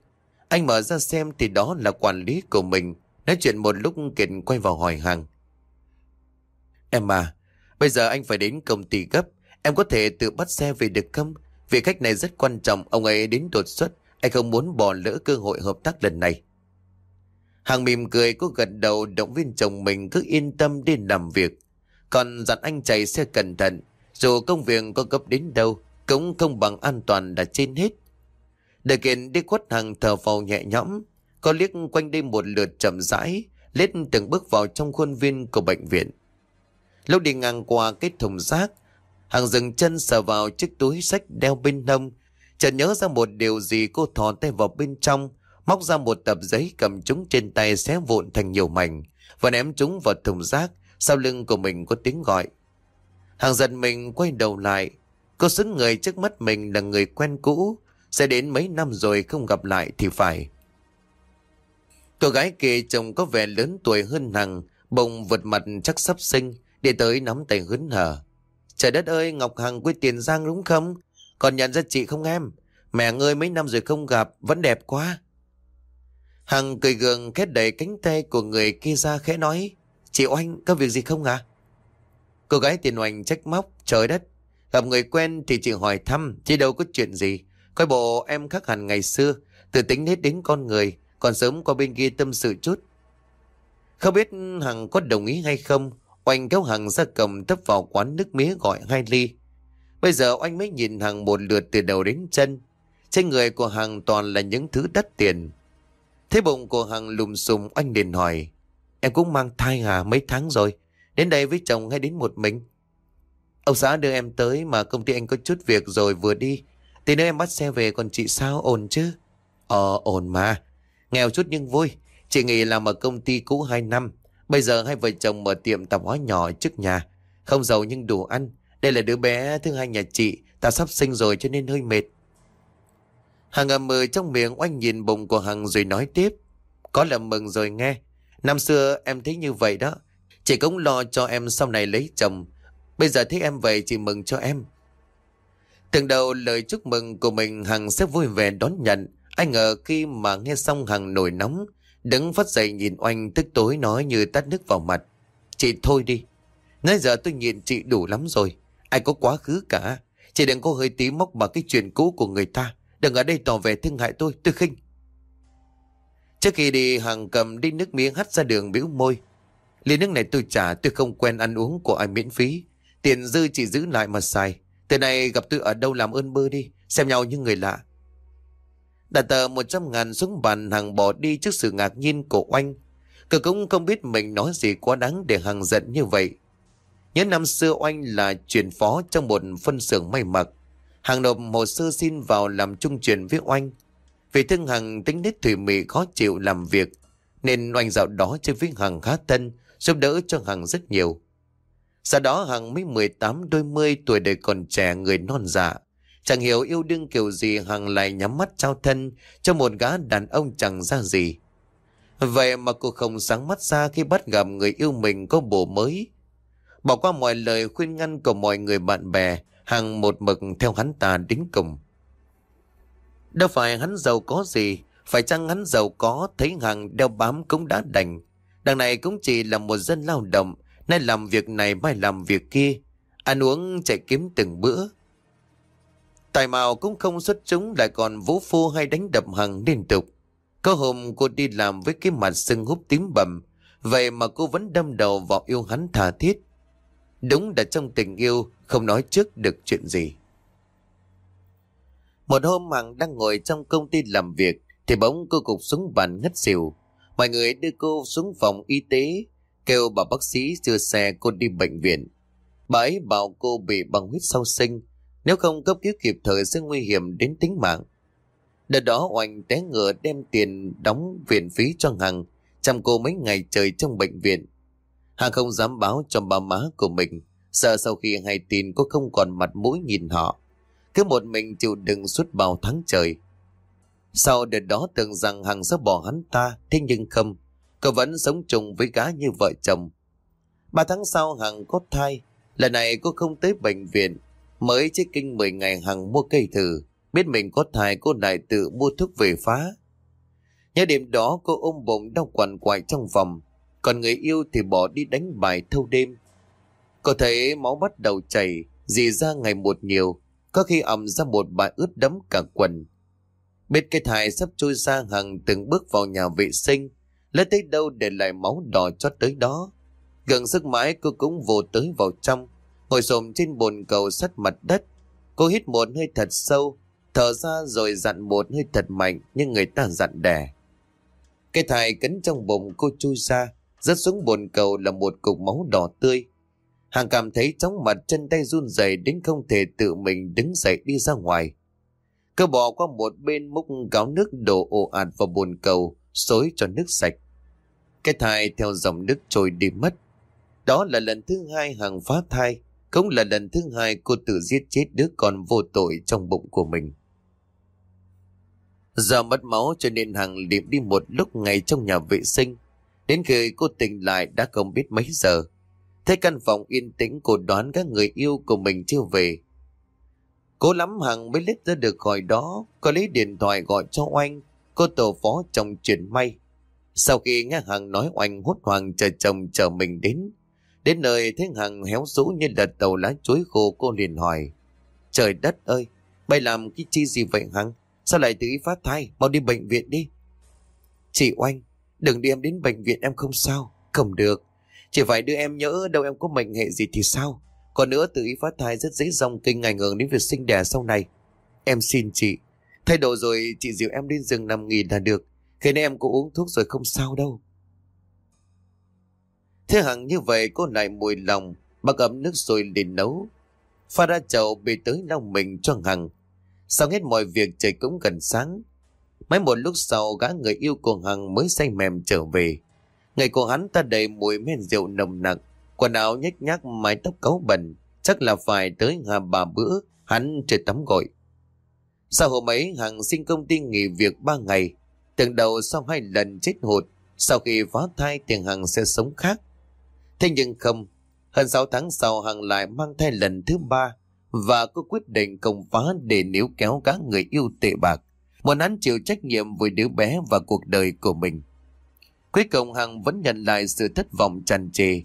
Anh mở ra xem thì đó là quản lý của mình. Nói chuyện một lúc Kiệt quay vào hỏi hàng. Em à, bây giờ anh phải đến công ty gấp. Em có thể tự bắt xe về được không? Vì khách này rất quan trọng, ông ấy đến đột xuất. Anh không muốn bỏ lỡ cơ hội hợp tác lần này. Hàng mỉm cười cô gật đầu động viên chồng mình cứ yên tâm đi làm việc. Còn dặn anh chạy xe cẩn thận. Dù công việc có gấp đến đâu, cũng không bằng an toàn đã trên hết. Đại kiện đi quất hàng thờ vào nhẹ nhõm, có liếc quanh đây một lượt chậm rãi, lết từng bước vào trong khuôn viên của bệnh viện. Lúc đi ngang qua cái thùng rác, hàng dừng chân sờ vào chiếc túi sách đeo bên hông, chợt nhớ ra một điều gì cô thò tay vào bên trong, móc ra một tập giấy cầm chúng trên tay xé vụn thành nhiều mảnh và ném chúng vào thùng rác, sau lưng của mình có tiếng gọi. Hàng giật mình quay đầu lại, cô xứng người trước mắt mình là người quen cũ, sẽ đến mấy năm rồi không gặp lại thì phải. Cô gái kia trông có vẻ lớn tuổi hơn Hằng, bồng vật mặt chắc sắp sinh, đi tới nắm tay hớn hở. Trời đất ơi, Ngọc Hằng quê Tiền Giang đúng không? Còn nhận ra chị không em? Mẹ ngươi mấy năm rồi không gặp, vẫn đẹp quá. Hằng cười gượng khét đẩy cánh tay của người kia ra khẽ nói. Chị Oanh, có việc gì không ạ? Cô gái tiền oanh trách móc, trời đất. Gặp người quen thì chị hỏi thăm, chứ đâu có chuyện gì. Coi bộ em khác hẳn ngày xưa, từ tính hết đến con người, còn sớm qua bên kia tâm sự chút. Không biết Hằng có đồng ý hay không, Oanh kéo Hằng ra cầm tấp vào quán nước mía gọi hai ly. Bây giờ Oanh mới nhìn Hằng một lượt từ đầu đến chân. Trên người của Hằng toàn là những thứ đắt tiền. Thế bụng của Hằng lùm xùm, Oanh liền hỏi. Em cũng mang thai hà mấy tháng rồi. Đến đây với chồng hay đến một mình? Ông xã đưa em tới mà công ty anh có chút việc rồi vừa đi. Tí nữa em bắt xe về, còn chị sao ổn chứ? Ờ ổn mà. Nghèo chút nhưng vui. Chị nghỉ làm ở công ty cũ 2 năm. Bây giờ hai vợ chồng mở tiệm tạp hóa nhỏ trước nhà. Không giàu nhưng đủ ăn. Đây là đứa bé thứ hai nhà chị. Ta sắp sinh rồi cho nên hơi mệt. Hằng ầm mừ trong miệng oanh nhìn bụng của Hằng rồi nói tiếp. Có là mừng rồi nghe. Năm xưa em thấy như vậy đó. Chị cũng lo cho em sau này lấy chồng. Bây giờ thấy em vậy chị mừng cho em. Từng đầu lời chúc mừng của mình Hằng sẽ vui vẻ đón nhận. Anh ngờ khi mà nghe xong Hằng nổi nóng, đứng phát dậy nhìn oanh tức tối nói như tắt nước vào mặt. Chị thôi đi. Nãy giờ tôi nhìn chị đủ lắm rồi. Ai có quá khứ cả. Chị đừng có hơi tí móc vào cái chuyện cũ của người ta. Đừng ở đây tỏ vẻ thương hại tôi, tôi khinh. Trước khi đi Hằng cầm đi nước miếng hắt ra đường biểu môi. Ly nước này tôi trả tôi không quen ăn uống của ai miễn phí. Tiền dư chỉ giữ lại mà xài. Từ này gặp tôi ở đâu làm ơn bơ đi. Xem nhau như người lạ. Đặt tờ 100 ngàn xuống bàn Hằng bỏ đi trước sự ngạc nhiên của oanh. Cậu cũng không biết mình nói gì quá đáng để Hằng giận như vậy. Nhớ năm xưa oanh là truyền phó trong một phân xưởng may mặc. Hằng nộp hồ sơ xin vào làm trung truyền với oanh. Vì thương Hằng tính nết thủy mị khó chịu làm việc, nên oanh dạo đó chơi với Hằng khá thân, giúp đỡ cho Hằng rất nhiều. Sau đó Hằng mới 18 đôi mươi tuổi đời còn trẻ người non dạ. Chẳng hiểu yêu đương kiểu gì Hằng lại nhắm mắt trao thân cho một gã đàn ông chẳng ra gì. Vậy mà cô không sáng mắt ra khi bắt gặp người yêu mình có bồ mới. Bỏ qua mọi lời khuyên ngăn của mọi người bạn bè, Hằng một mực theo hắn ta đến cùng. Đâu phải hắn giàu có gì, phải chăng hắn giàu có thấy Hằng đeo bám cũng đã đành. Đằng này cũng chỉ là một dân lao động, nay làm việc này mai làm việc kia, ăn uống chạy kiếm từng bữa. Tài mạo cũng không xuất chúng lại còn vũ phu hay đánh đập Hằng liên tục. Có hôm cô đi làm với cái mặt sưng húp tím bầm, vậy mà cô vẫn đâm đầu vào yêu hắn thà thiết. Đúng là trong tình yêu, không nói trước được chuyện gì. Một hôm Hằng đang ngồi trong công ty làm việc, thì bỗng cô cục xuống bàn ngất xỉu. Mọi người đưa cô xuống phòng y tế, kêu bà bác sĩ đưa xe cô đi bệnh viện. Bà ấy bảo cô bị băng huyết sau sinh, nếu không cấp cứu kịp thời sẽ nguy hiểm đến tính mạng. Đợt đó Oanh té ngựa đem tiền đóng viện phí cho Hằng, chăm cô mấy ngày trời trong bệnh viện. Hằng không dám báo cho bà má của mình sợ sau khi hay tin cô không còn mặt mũi nhìn họ. Cứ một mình chịu đựng suốt bao tháng trời. Sau đợt đó tưởng rằng Hằng sẽ bỏ hắn ta, thế nhưng không. Cô vẫn sống chung với gái như vợ chồng. Ba tháng sau Hằng có thai. Lần này cô không tới bệnh viện. Mới check kinh 10 ngày Hằng mua cây thử. Biết mình có thai cô lại tự mua thuốc về phá. Nhớ đêm đó cô ôm bụng đau quằn quại trong phòng. Còn người yêu thì bỏ đi đánh bài thâu đêm. Cô thấy máu bắt đầu chảy, dì ra ngày một nhiều, có khi ẩm ra một bài ướt đẫm cả quần. Biết cái thai sắp trôi ra Hằng từng bước vào nhà vệ sinh, lấy tới đâu để lại máu đỏ cho tới đó. Gần sức mãi cô cũng vô tới vào trong, ngồi xồm trên bồn cầu sắt mặt đất. Cô hít một hơi thật sâu, thở ra rồi dặn một hơi thật mạnh như người ta dặn đẻ. Cái thai cấn trong bụng cô chui ra, rớt xuống bồn cầu là một cục máu đỏ tươi. Hàng cảm thấy chóng mặt chân tay run rẩy đến không thể tự mình đứng dậy đi ra ngoài. Cơ bỏ qua một bên múc gáo nước đổ ồ ạt vào bồn cầu, xối cho nước sạch. Cái thai theo dòng nước trôi đi mất. Đó là lần thứ hai hàng phá thai, cũng là lần thứ hai cô tự giết chết đứa con vô tội trong bụng của mình. Giờ mất máu cho nên hàng liệm đi một lúc ngày trong nhà vệ sinh. Đến khi cô tỉnh lại đã không biết mấy giờ. Thấy căn phòng yên tĩnh cô đoán các người yêu của mình chưa về. Cố lắm Hằng mới lết ra được khỏi đó, có lấy điện thoại gọi cho Oanh, cô tổ phó chồng chuyện may. Sau khi nghe Hằng nói Oanh hốt hoảng chờ chồng chờ mình đến, đến nơi thấy Hằng héo rũ như đợt tàu lá chuối khô cô liền hỏi. Trời đất ơi, mày làm cái chi gì vậy Hằng? Sao lại tự ý phát thai, mau đi bệnh viện đi. Chị Oanh, đừng đi em đến bệnh viện em không sao, không được. Chỉ phải đưa em nhớ đâu em có mệnh hệ gì thì sao? Còn nữa tự ý phá thai rất dễ dòng kinh ảnh hưởng đến việc sinh đẻ sau này. Em xin chị. Thay đổi rồi chị dìu em đến rừng nằm nghỉ là được. Khi nãy em có uống thuốc rồi không sao đâu. Thế hằng như vậy cô lại mùi lòng Bác ấm nước rồi liền nấu. Pha ra chậu bê tới lau mình cho Hằng. Sau hết mọi việc trời cũng gần sáng. Mấy một lúc sau gã người yêu của Hằng mới say mềm trở về Ngày của hắn ta đầy mùi men rượu nồng nặc, quần áo nhếch nhác mái tóc cáu bẩn, chắc là phải tới hà bà bữa, hắn chưa tắm gội. Sau hôm ấy, Hằng xin công ty nghỉ việc ba ngày, từng đầu sau hai lần chết hụt, sau khi phá thai thì Hằng sẽ sống khác. Thế nhưng không, hơn 6 tháng sau Hằng lại mang thai lần thứ ba và có quyết định công phá để níu kéo các người yêu tệ bạc. Muốn hắn chịu trách nhiệm với đứa bé và cuộc đời của mình. Cuối cùng Hằng vẫn nhận lại sự thất vọng tràn trề.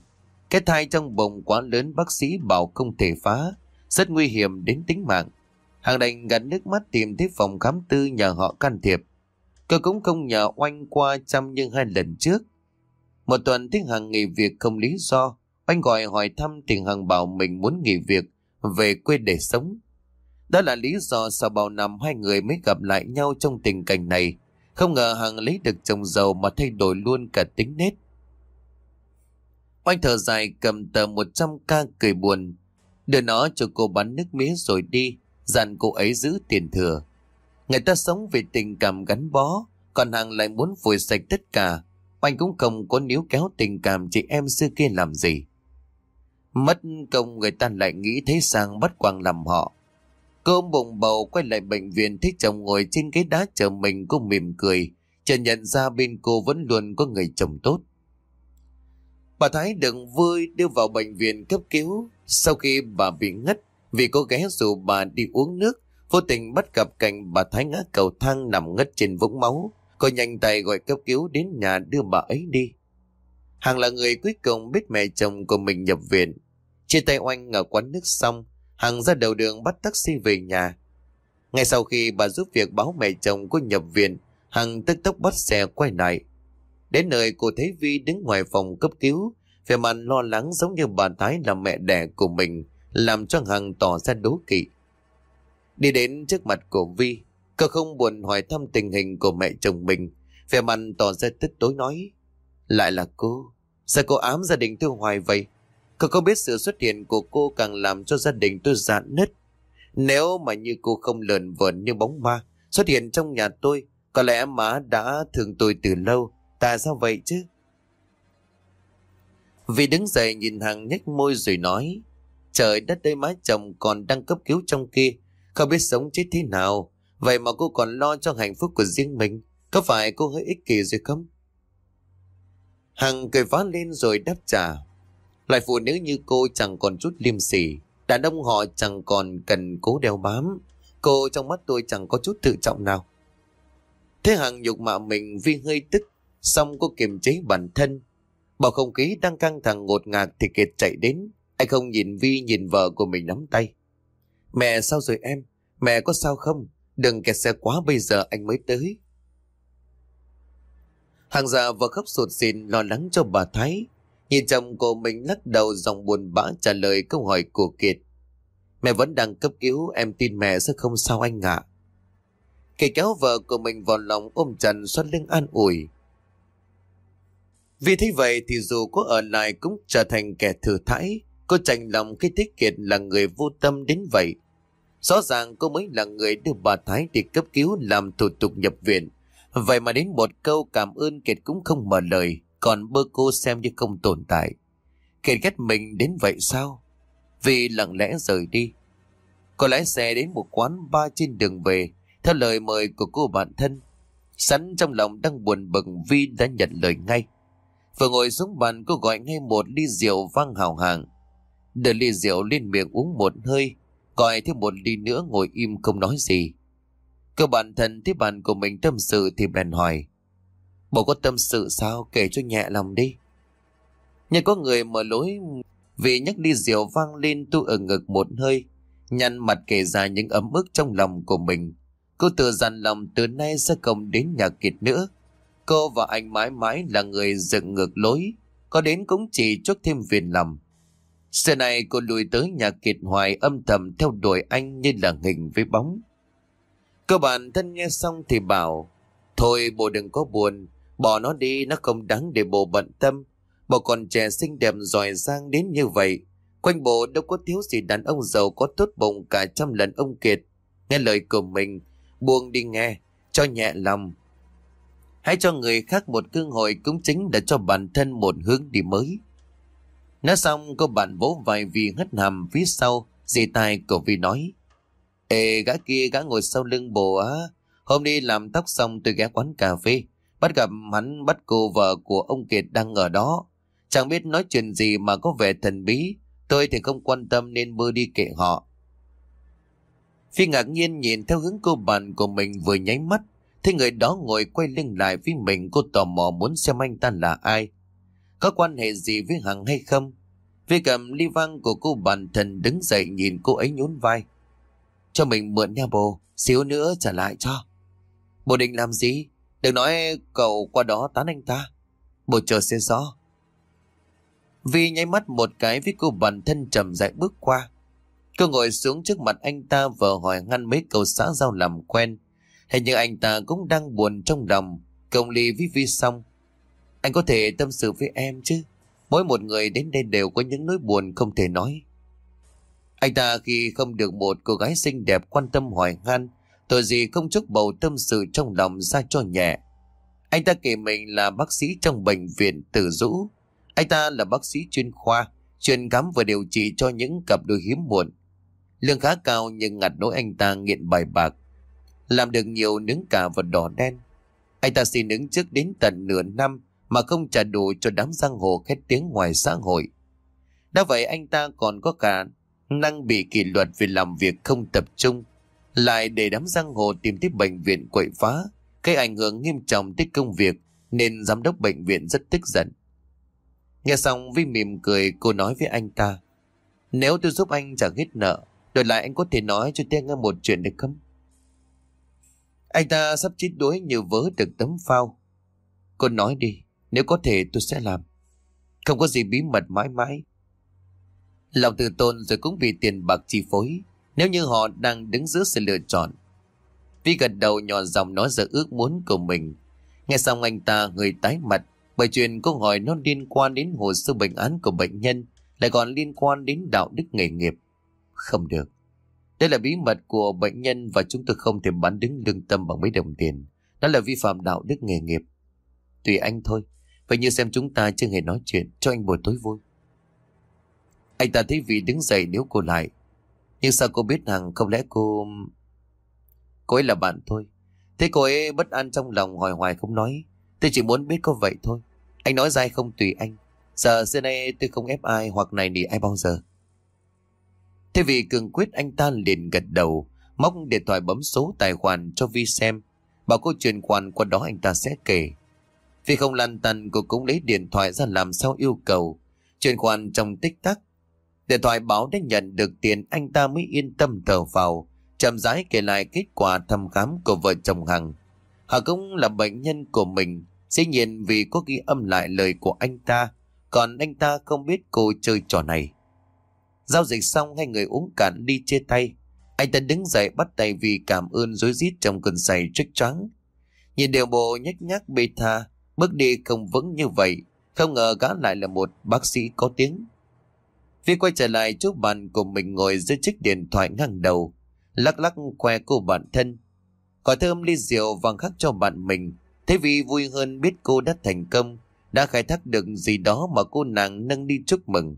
Cái thai trong bụng quá lớn bác sĩ bảo không thể phá, rất nguy hiểm đến tính mạng. Hằng đành gắn nước mắt tìm thấy phòng khám tư nhờ họ can thiệp. Cơ cũng không nhờ oanh qua chăm nhưng hai lần trước. Một tuần tiếng Hằng nghỉ việc không lý do. Oanh gọi hỏi thăm tiền Hằng bảo mình muốn nghỉ việc, về quê để sống. Đó là lý do sau bao năm hai người mới gặp lại nhau trong tình cảnh này. Không ngờ Hằng lấy được chồng giàu mà thay đổi luôn cả tính nết. Oanh thở dài cầm tờ 100k cười buồn. Đưa nó cho cô bán nước mía rồi đi, dặn cô ấy giữ tiền thừa. Người ta sống vì tình cảm gắn bó, còn Hằng lại muốn vùi sạch tất cả. anh cũng không có níu kéo tình cảm chị em xưa kia làm gì. Mất công người ta lại nghĩ thấy sang bắt quang làm họ. Cô ôm bụng bầu quay lại bệnh viện thấy chồng ngồi trên ghế đá chờ mình cô mỉm cười. Chờ nhận ra bên cô vẫn luôn có người chồng tốt. Bà Thái đừng vui đưa vào bệnh viện cấp cứu. Sau khi bà bị ngất, vì cô ghé dù bà đi uống nước, vô tình bắt gặp cảnh bà Thái ngã cầu thang nằm ngất trên vũng máu. Cô nhanh tay gọi cấp cứu đến nhà đưa bà ấy đi. Hằng là người cuối cùng biết mẹ chồng của mình nhập viện. Chia tay oanh ở quán nước xong, Hằng ra đầu đường bắt taxi về nhà. Ngay sau khi bà giúp việc báo mẹ chồng cô nhập viện, Hằng tức tốc bắt xe quay lại. Đến nơi cô thấy Vi đứng ngoài phòng cấp cứu, vẻ mặt lo lắng giống như bà Thái là mẹ đẻ của mình, làm cho Hằng tỏ ra đố kỵ. Đi đến trước mặt của Vi, cô không buồn hỏi thăm tình hình của mẹ chồng mình, vẻ mặt tỏ ra tức tối nói. Lại là cô, sao cô ám gia đình tôi hoài vậy? Cậu có biết sự xuất hiện của cô càng làm cho gia đình tôi dạn nứt. Nếu mà như cô không lờn vờn như bóng ma xuất hiện trong nhà tôi, có lẽ má đã thương tôi từ lâu. Tại sao vậy chứ? Vì đứng dậy nhìn hàng nhếch môi rồi nói Trời đất đây má chồng còn đang cấp cứu trong kia Không biết sống chết thế nào Vậy mà cô còn lo cho hạnh phúc của riêng mình Có phải cô hơi ích kỷ rồi không? Hằng cười phá lên rồi đáp trả Loại phụ nữ như cô chẳng còn chút liêm sỉ. Đàn ông họ chẳng còn cần cố đeo bám. Cô trong mắt tôi chẳng có chút tự trọng nào. Thế Hằng nhục mạ mình vì hơi tức, Xong cô kiềm chế bản thân. Bảo không khí đang căng thẳng ngột ngạt thì Kiệt chạy đến. Anh không nhìn Vi, nhìn vợ của mình nắm tay. Mẹ, sao rồi em? Mẹ có sao không? Đừng kẹt xe quá, bây giờ anh mới tới. Hàng già vừa khóc sụt xịn lo lắng cho bà Thái. Nhìn chồng của mình lắc đầu dòng buồn bã trả lời câu hỏi của Kiệt. Mẹ vẫn đang cấp cứu, em tin mẹ sẽ không sao anh ạ. Kiệt kéo vợ của mình vào lòng ôm chặt xoát lưng an ủi. Vì thế vậy thì dù có ở lại cũng trở thành kẻ thừa thãi. Cô chành lòng khi thấy Kiệt là người vô tâm đến vậy. Rõ ràng cô mới là người đưa bà Thái đi cấp cứu làm thủ tục nhập viện. Vậy mà đến một câu cảm ơn Kiệt cũng không mở lời còn bơ cô xem như không tồn tại. Kiệt ghét mình đến vậy sao? Vì lặng lẽ rời đi. Cô lái xe đến một quán ba trên đường về, theo lời mời của cô bạn thân. Sẵn trong lòng đang buồn bực Vi đã nhận lời ngay. Vừa ngồi xuống bàn cô gọi ngay một ly rượu vang hào hàng. Đưa ly rượu lên miệng uống một hơi, gọi thêm một ly nữa ngồi im không nói gì. Cơ bản thân thấy bạn của mình tâm sự thì bèn hỏi. Bố có tâm sự sao kể cho nhẹ lòng đi. Nhưng có người mở lối, vì nhắc đi rượu vang lên tu ở ngực một hơi. Nhăn mặt kể ra những ấm ức trong lòng của mình. Cô tự dặn lòng từ nay sẽ không đến nhà kiệt nữa. Cô và anh mãi mãi là người dựng ngược lối. Có đến cũng chỉ chút thêm phiền lòng. Giờ này cô lùi tới nhà kiệt hoài âm thầm theo đuổi anh như là hình với bóng. Cơ bản thân nghe xong thì bảo, Thôi bố đừng có buồn Bỏ nó đi, nó không đáng để bồ bận tâm. Bố còn trẻ xinh đẹp giỏi giang đến như vậy. Quanh bộ đâu có thiếu gì đàn ông giàu có tốt bụng cả trăm lần ông Kiệt. Nghe lời của mình, Buông đi nghe, Cho nhẹ lòng. Hãy cho người khác một cơ hội cũng chính để cho bản thân một hướng đi mới. Nói xong, cô bạn bố vài vì hất hàm phía sau, Dì tai của Vi nói, Ê, gã kia gã ngồi sau lưng bồ á. Hôm đi làm tóc xong tôi ghé quán cà phê. Bắt gặp hắn bắt cô vợ của ông Kiệt đang ở đó. Chẳng biết nói chuyện gì mà có vẻ thần bí. Tôi thì không quan tâm nên bơ đi kệ họ. Phi ngạc nhiên nhìn theo hướng cô bạn của mình vừa nháy mắt. Thấy người đó ngồi quay lưng lại với mình cô tò mò muốn xem anh ta là ai. Có quan hệ gì với Hằng hay không? Phi cầm ly vang của cô bạn thần đứng dậy nhìn cô ấy nhún vai. Cho mình mượn nha bồ, xíu nữa trả lại cho. Bồ định làm gì? Đừng nói cậu qua đó tán anh ta. Bộ chờ sẽ rõ. Vi nháy mắt một cái với cô bản thân trầm dại bước qua. Cô ngồi xuống trước mặt anh ta vờ hỏi ngăn mấy câu xã giao làm quen. Hình như anh ta cũng đang buồn trong lòng. Công ly với Vi xong. Anh có thể tâm sự với em chứ. Mỗi một người đến đây đều có những nỗi buồn không thể nói. Anh ta khi không được một cô gái xinh đẹp quan tâm hỏi han Tội gì không chúc bầu tâm sự trong lòng ra cho nhẹ. Anh ta kể mình là bác sĩ trong bệnh viện Tử Dũ. Anh ta là bác sĩ chuyên khoa, chuyên khám và điều trị cho những cặp đôi hiếm muộn. Lương khá cao nhưng ngặt nỗi anh ta nghiện bài bạc. Làm được nhiều nướng cả và đỏ đen. Anh ta xin ứng trước đến tận nửa năm mà không trả đủ cho đám giang hồ khét tiếng ngoài xã hội. Đã vậy anh ta còn có cả năng bị kỷ luật vì làm việc không tập trung, lại để đám giang hồ tìm tới bệnh viện quậy phá, gây ảnh hưởng nghiêm trọng tới công việc nên giám đốc bệnh viện rất tức giận. Nghe xong Vi mỉm cười cô nói với anh ta Nếu tôi giúp anh trả hết nợ Đổi lại anh có thể nói cho tôi nghe một chuyện được không? Anh ta sắp chết đuối như vớ được tấm phao Cô nói đi Nếu có thể tôi sẽ làm Không có gì bí mật mãi mãi Lòng tự tôn rồi cũng vì tiền bạc chi phối nếu như họ đang đứng giữa sự lựa chọn Vi gật đầu nhỏ giọng nói ra ước muốn của mình Nghe xong anh ta người tái mặt bởi chuyện câu hỏi nó liên quan đến hồ sơ bệnh án của bệnh nhân, lại còn liên quan đến đạo đức nghề nghiệp. Không được. Đây là bí mật của bệnh nhân và chúng tôi không thể bán đứng lương tâm bằng mấy đồng tiền. Đó là vi phạm đạo đức nghề nghiệp. Tùy anh thôi. Vậy như xem chúng ta chưa hề nói chuyện cho anh buổi tối vui. Anh ta thấy vị đứng dậy nếu cô lại. Nhưng sao cô biết rằng không lẽ cô... Cô ấy là bạn thôi. Thế cô ấy bất an trong lòng hỏi hoài không nói. Tôi chỉ muốn biết có vậy thôi. Anh nói ra không tùy anh. Giờ xưa nay tôi không ép ai hoặc này nỉ ai bao giờ. Thế vì cường quyết anh ta liền gật đầu, móc điện thoại bấm số tài khoản cho Vi xem. Bảo cô truyền khoản qua đó anh ta sẽ kể. Vì không lăn tăn cô cũng lấy điện thoại ra làm sao yêu cầu. Truyền khoản trong tích tắc. Điện thoại báo đã nhận được tiền anh ta mới yên tâm thở vào. chậm rãi kể lại kết quả thăm khám của vợ chồng Hằng. Họ cũng là bệnh nhân của mình, Dĩ nhiên vì có ghi âm lại lời của anh ta, Còn anh ta không biết cô chơi trò này Giao dịch xong, hai người uống cạn đi chia tay Anh ta đứng dậy bắt tay vì cảm ơn rối rít trong cơn say trích trắng Nhìn điều bộ nhách nhác bê tha, Bước đi không vững như vậy, Không ngờ gã lại là một bác sĩ có tiếng Vi quay trở lại chỗ bàn của mình ngồi dưới chiếc điện thoại ngang đầu Lắc lắc khoe cô bạn thân Gọi thơm ly rượu vàng khắc cho bạn mình Thế vì vui hơn biết cô đã thành công, đã khai thác được gì đó mà cô nàng nâng đi chúc mừng.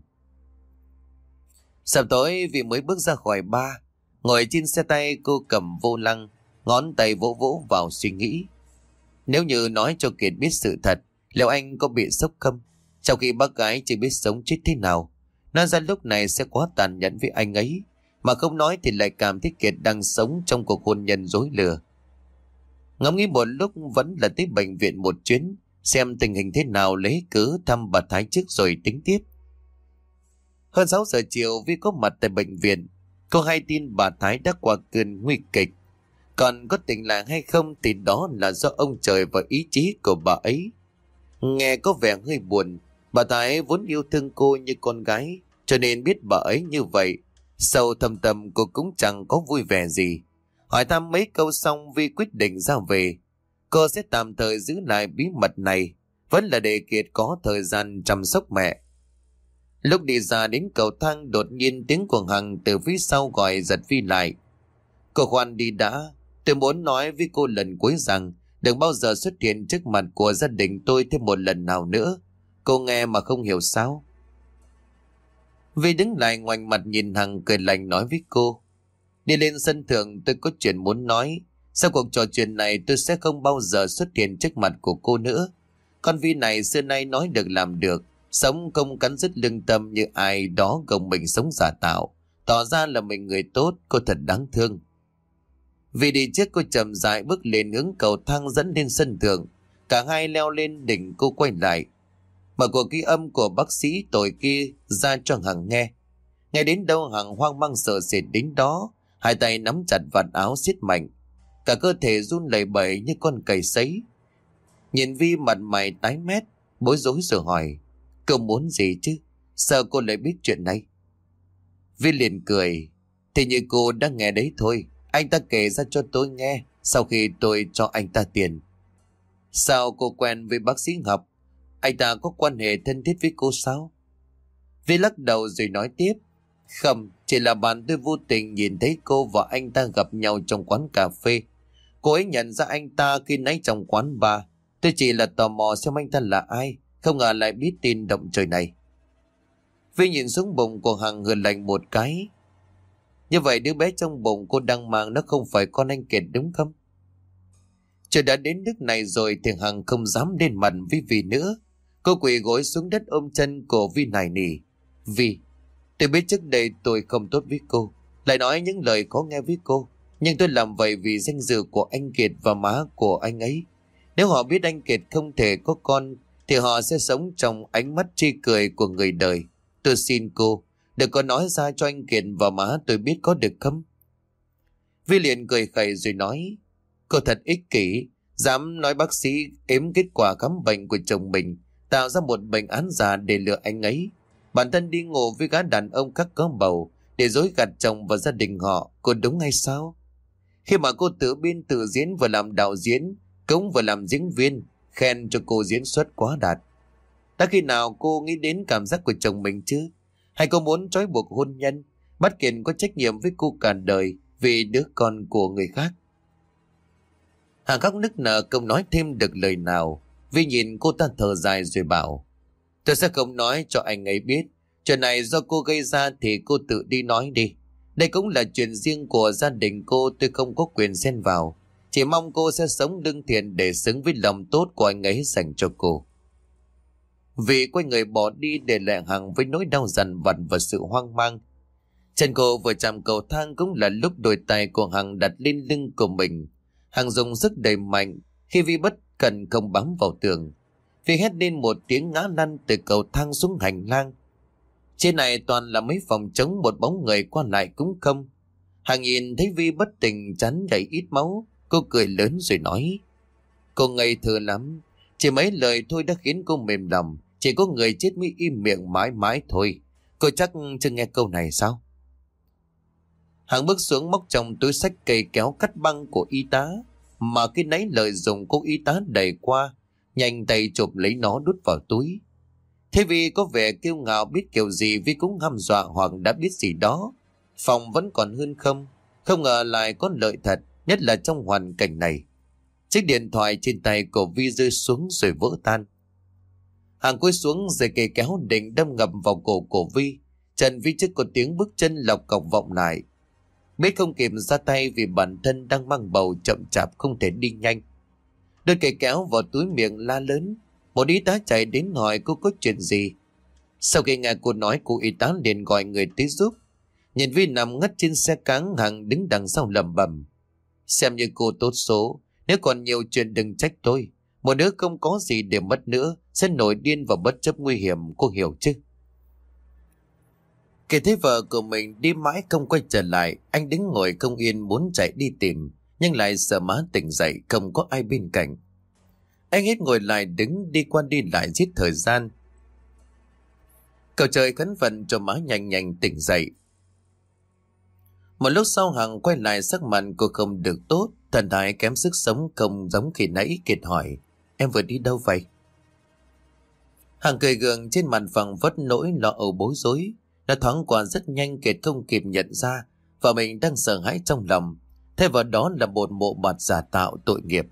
Sắp tối vì mới bước ra khỏi ba, ngồi trên xe tay cô cầm vô lăng, ngón tay vỗ vỗ vào suy nghĩ. Nếu như nói cho Kiệt biết sự thật, liệu anh có bị sốc không? Sau khi bác gái chưa biết sống chết thế nào, nói ra lúc này sẽ quá tàn nhẫn với anh ấy, mà không nói thì lại cảm thấy Kiệt đang sống trong cuộc hôn nhân dối lừa. Ngẫm nghĩ một lúc vẫn là tới bệnh viện một chuyến, xem tình hình thế nào lấy cớ thăm bà Thái trước rồi tính tiếp. Hơn 6 giờ chiều Vi có mặt tại bệnh viện, cô hay tin bà Thái đã qua cơn nguy kịch. Còn có tình làng hay không thì đó là do ông trời và ý chí của bà ấy. Nghe có vẻ hơi buồn, bà ấy vốn yêu thương cô như con gái, cho nên biết bà ấy như vậy. Sâu thầm thầm cô cũng chẳng có vui vẻ gì. Hỏi thăm mấy câu xong Vi quyết định ra về. Cô sẽ tạm thời giữ lại bí mật này, vẫn là để Kiệt có thời gian chăm sóc mẹ. Lúc đi ra đến cầu thang đột nhiên tiếng của Hằng từ phía sau gọi giật Vi lại. Cô khoan đi đã, tôi muốn nói với cô lần cuối rằng đừng bao giờ xuất hiện trước mặt của gia đình tôi thêm một lần nào nữa. Cô nghe mà không hiểu sao. Vi đứng lại ngoảnh mặt nhìn Hằng cười lành nói với cô. Đi lên sân thượng tôi có chuyện muốn nói. Sau cuộc trò chuyện này tôi sẽ không bao giờ xuất hiện trước mặt của cô nữa. Con Vi này xưa nay nói được làm được. Sống không cắn dứt lương tâm như ai đó gồng mình sống giả tạo. Tỏ ra là mình người tốt, cô thật đáng thương. Vì đi trước cô chậm rãi bước lên hướng cầu thang dẫn lên sân thượng. Cả hai leo lên đỉnh cô quay lại. Mở cuộc ghi âm của bác sĩ tội kia ra cho Hằng nghe. Nghe đến đâu Hằng hoang mang sợ sệt đến đó. Hai tay nắm chặt vạt áo siết mạnh. Cả cơ thể run lẩy bẩy như con cầy sấy. Nhìn Vi mặt mày tái mét, bối rối rồi hỏi. cô muốn gì chứ? Sao cô lại biết chuyện này? Vi liền cười. Thì như cô đã nghe đấy thôi. Anh ta kể ra cho tôi nghe sau khi tôi cho anh ta tiền. Sao cô quen với bác sĩ Ngọc? Anh ta có quan hệ thân thiết với cô sao? Vi lắc đầu rồi nói tiếp. Không, chỉ là bạn tôi vô tình nhìn thấy cô và anh ta gặp nhau trong quán cà phê. Cô ấy nhận ra anh ta khi nãy trong quán bar. Tôi chỉ là tò mò xem anh ta là ai, không ngờ lại biết tin động trời này. Vi nhìn xuống bụng của Hằng hừ lạnh một cái. Như vậy đứa bé trong bụng cô đang mang nó không phải con anh Kiệt đúng không? Trời đã đến nước này rồi thì Hằng không dám lên mặt với Vi nữa. Cô quỳ gối xuống đất ôm chân của Vi nài nỉ. Vi, tôi biết trước đây tôi không tốt với cô. Lại nói những lời khó nghe với cô. Nhưng tôi làm vậy vì danh dự của anh Kiệt và má của anh ấy. Nếu họ biết anh Kiệt không thể có con thì họ sẽ sống trong ánh mắt chi cười của người đời. Tôi xin cô, đừng có nói ra cho anh Kiệt và má tôi biết có được không? Vi liền cười khẩy rồi nói, cô thật ích kỷ, dám nói bác sĩ ếm kết quả khám bệnh của chồng mình, tạo ra một bệnh án giả để lừa anh ấy. Bản thân đi ngủ với gã đàn ông các có bầu, để dối gạt chồng và gia đình họ, cô đúng hay sao? Khi mà cô tự biên tự diễn và làm đạo diễn, cống vừa làm diễn viên, khen cho cô diễn xuất quá đạt. Đã khi nào cô nghĩ đến cảm giác của chồng mình chứ? Hay cô muốn trói buộc hôn nhân, bắt kiện có trách nhiệm với cô cả đời vì đứa con của người khác? Hàng khóc nức nở không nói thêm được lời nào, vì nhìn cô ta thở dài rồi bảo, tôi sẽ không nói cho anh ấy biết, chuyện này do cô gây ra thì cô tự đi nói đi. Đây cũng là chuyện riêng của gia đình cô tôi không có quyền xen vào. Chỉ mong cô sẽ sống đương thiện để xứng với lòng tốt của anh ấy dành cho cô. Vì quay người bỏ đi để lại Hằng với nỗi đau dằn vặt và sự hoang mang. Chân cô vừa chạm cầu thang cũng là lúc đôi tay của Hằng đặt lên lưng của mình. Hằng dùng sức đầy mạnh khi Vi bất cần không bám vào tường. Vi hét lên một tiếng ngã lăn từ cầu thang xuống hành lang. Trên này toàn là mấy phòng trống, một bóng người qua lại cũng không. Hằng nhìn thấy Vi bất tình chắn đầy ít máu. Cô cười lớn rồi nói. Cô ngây thơ lắm. Chỉ mấy lời thôi đã khiến cô mềm lòng. Chỉ có người chết mới im miệng mãi mãi thôi. Cô chắc chưa nghe câu này sao? Hằng bước xuống móc trong túi sách cây kéo cắt băng của y tá. Mà cái nấy lời dùng cô y tá đẩy qua. Nhanh tay chụp lấy nó đút vào túi. Thế vì có vẻ kiêu ngạo biết kiểu gì vì cũng hăm dọa hoặc đã biết gì đó. Phòng vẫn còn hơn không. Không ngờ lại có lợi thật, nhất là trong hoàn cảnh này. Chiếc điện thoại trên tay của Vi rơi xuống rồi vỡ tan. Hàng cúi xuống rồi cây kéo định đâm ngập vào cổ của Vi. Trần Vi trước có tiếng bước chân lọc cọc vọng lại. Biết không kịp ra tay vì bản thân đang mang bầu chậm chạp không thể đi nhanh. Đôi cây kéo vào túi miệng la lớn. Một y tá chạy đến hỏi cô có chuyện gì. Sau khi nghe cô nói cô y tá liền gọi người tới giúp. Nhân viên nằm ngất trên xe cáng hàng đứng đằng sau lầm bầm. Xem như cô tốt số. Nếu còn nhiều chuyện đừng trách tôi. Một đứa không có gì để mất nữa sẽ nổi điên và bất chấp nguy hiểm, cô hiểu chứ? Kể thấy vợ của mình đi mãi không quay trở lại, anh đứng ngồi không yên muốn chạy đi tìm, nhưng lại sợ má tỉnh dậy không có ai bên cạnh. Anh hết ngồi lại đứng đi qua đi lại giết thời gian. Cầu trời khấn vận cho má nhanh nhanh tỉnh dậy. Một lúc sau Hằng quay lại sắc mặt cô không được tốt, thần thái kém sức sống không giống khi nãy kiệt hỏi. Em vừa đi đâu vậy? Hằng cười gượng trên mặt phẳng vất nỗi lo âu bối rối. Nó thoáng qua rất nhanh kiệt không kịp nhận ra và mình đang sợ hãi trong lòng. Thay vào đó là một bộ mặt giả tạo tội nghiệp.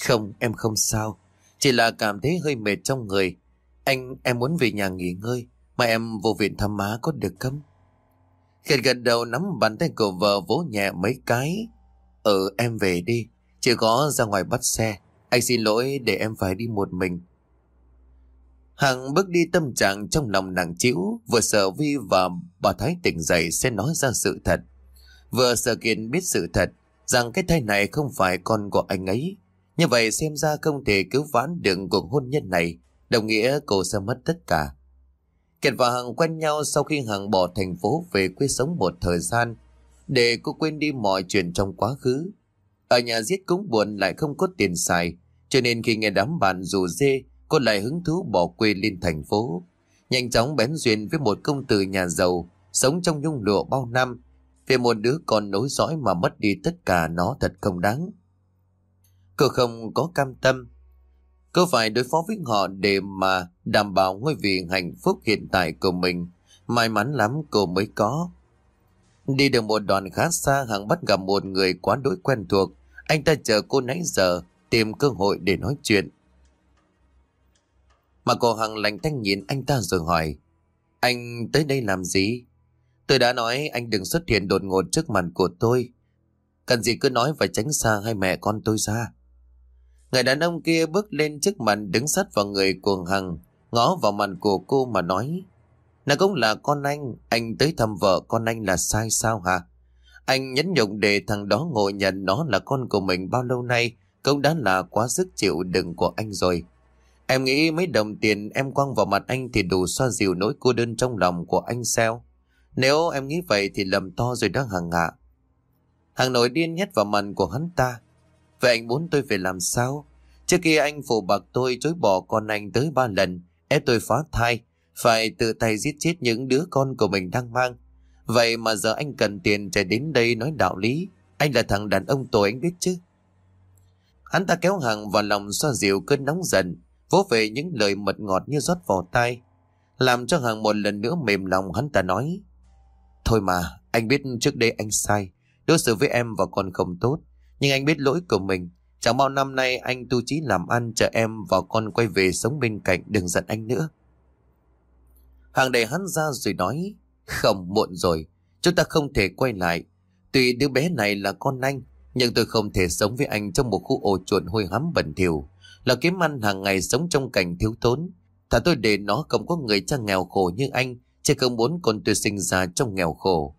Không, em không sao. Chỉ là cảm thấy hơi mệt trong người. Anh, em muốn về nhà nghỉ ngơi. Mà em vô viện thăm má có được không? Kiệt gật đầu nắm bàn tay của vợ vỗ nhẹ mấy cái. Ừ, em về đi. Chỉ có ra ngoài bắt xe. Anh xin lỗi để em phải đi một mình. Hằng bước đi tâm trạng trong lòng nặng chịu, vừa sợ Vi và bà Thái tỉnh dậy sẽ nói ra sự thật. Vừa sợ Kiên biết sự thật, rằng cái thai này không phải con của anh ấy. Như vậy xem ra không thể cứu vãn được cuộc hôn nhân này, đồng nghĩa cô sẽ mất tất cả. Kiệt và Hằng quen nhau sau khi Hằng bỏ thành phố về quê sống một thời gian, để cô quên đi mọi chuyện trong quá khứ. Ở nhà giết cũng buồn lại không có tiền xài, cho nên khi nghe đám bạn rủ dê, cô lại hứng thú bỏ quê lên thành phố. Nhanh chóng bén duyên với một công tử nhà giàu, sống trong nhung lụa bao năm, về một đứa con nối dõi mà mất đi tất cả nó thật không đáng. Cô không có cam tâm. Cô phải đối phó với họ để mà đảm bảo ngôi vị hạnh phúc hiện tại của mình. May mắn lắm cô mới có. Đi được một đoạn khá xa Hằng bắt gặp một người quá đối quen thuộc. Anh ta chờ cô nãy giờ tìm cơ hội để nói chuyện. Mà cô Hằng lạnh thanh nhìn anh ta rồi hỏi. Anh tới đây làm gì? Tôi đã nói anh đừng xuất hiện đột ngột trước mặt của tôi. Cần gì cứ nói và tránh xa hai mẹ con tôi ra. Người đàn ông kia bước lên trước mặt đứng sát vào người của Hằng, ngó vào mặt của cô mà nói. Nó cũng là con anh, anh tới thăm vợ con anh là sai sao hả? Anh nhấn nhục để thằng đó ngồi nhận nó là con của mình bao lâu nay cũng đã là quá sức chịu đựng của anh rồi. Em nghĩ mấy đồng tiền em quăng vào mặt anh thì đủ xoa dịu nỗi cô đơn trong lòng của anh sao? Nếu em nghĩ vậy thì lầm to rồi đó Hằng ạ. Hằng nổi điên nhét vào mặt của hắn ta. Vậy anh muốn tôi phải làm sao? Trước kia anh phụ bạc tôi chối bỏ con anh tới ba lần, ép tôi phá thai, phải tự tay giết chết những đứa con của mình đang mang. Vậy mà giờ anh cần tiền chạy đến đây nói đạo lý. Anh là thằng đàn ông tồi anh biết chứ. Hắn ta kéo hàng vào lòng xoa dịu cơn nóng giận, vỗ về những lời mật ngọt như rót vào tai. Làm cho hàng một lần nữa mềm lòng hắn ta nói. Thôi mà, anh biết trước đây anh sai, đối xử với em và con không tốt. Nhưng anh biết lỗi của mình. Chẳng bao năm nay anh tu trí làm ăn chờ em và con quay về sống bên cạnh đừng giận anh nữa. Hàng đẩy hắn ra rồi nói. Không, muộn rồi. Chúng ta không thể quay lại. Tuy đứa bé này là con anh, nhưng tôi không thể sống với anh trong một khu ổ chuột hôi hám bẩn thỉu là kiếm ăn hàng ngày sống trong cảnh thiếu thốn. Thà tôi để nó không có người cha nghèo khổ như anh, chứ không muốn con tôi sinh ra trong nghèo khổ.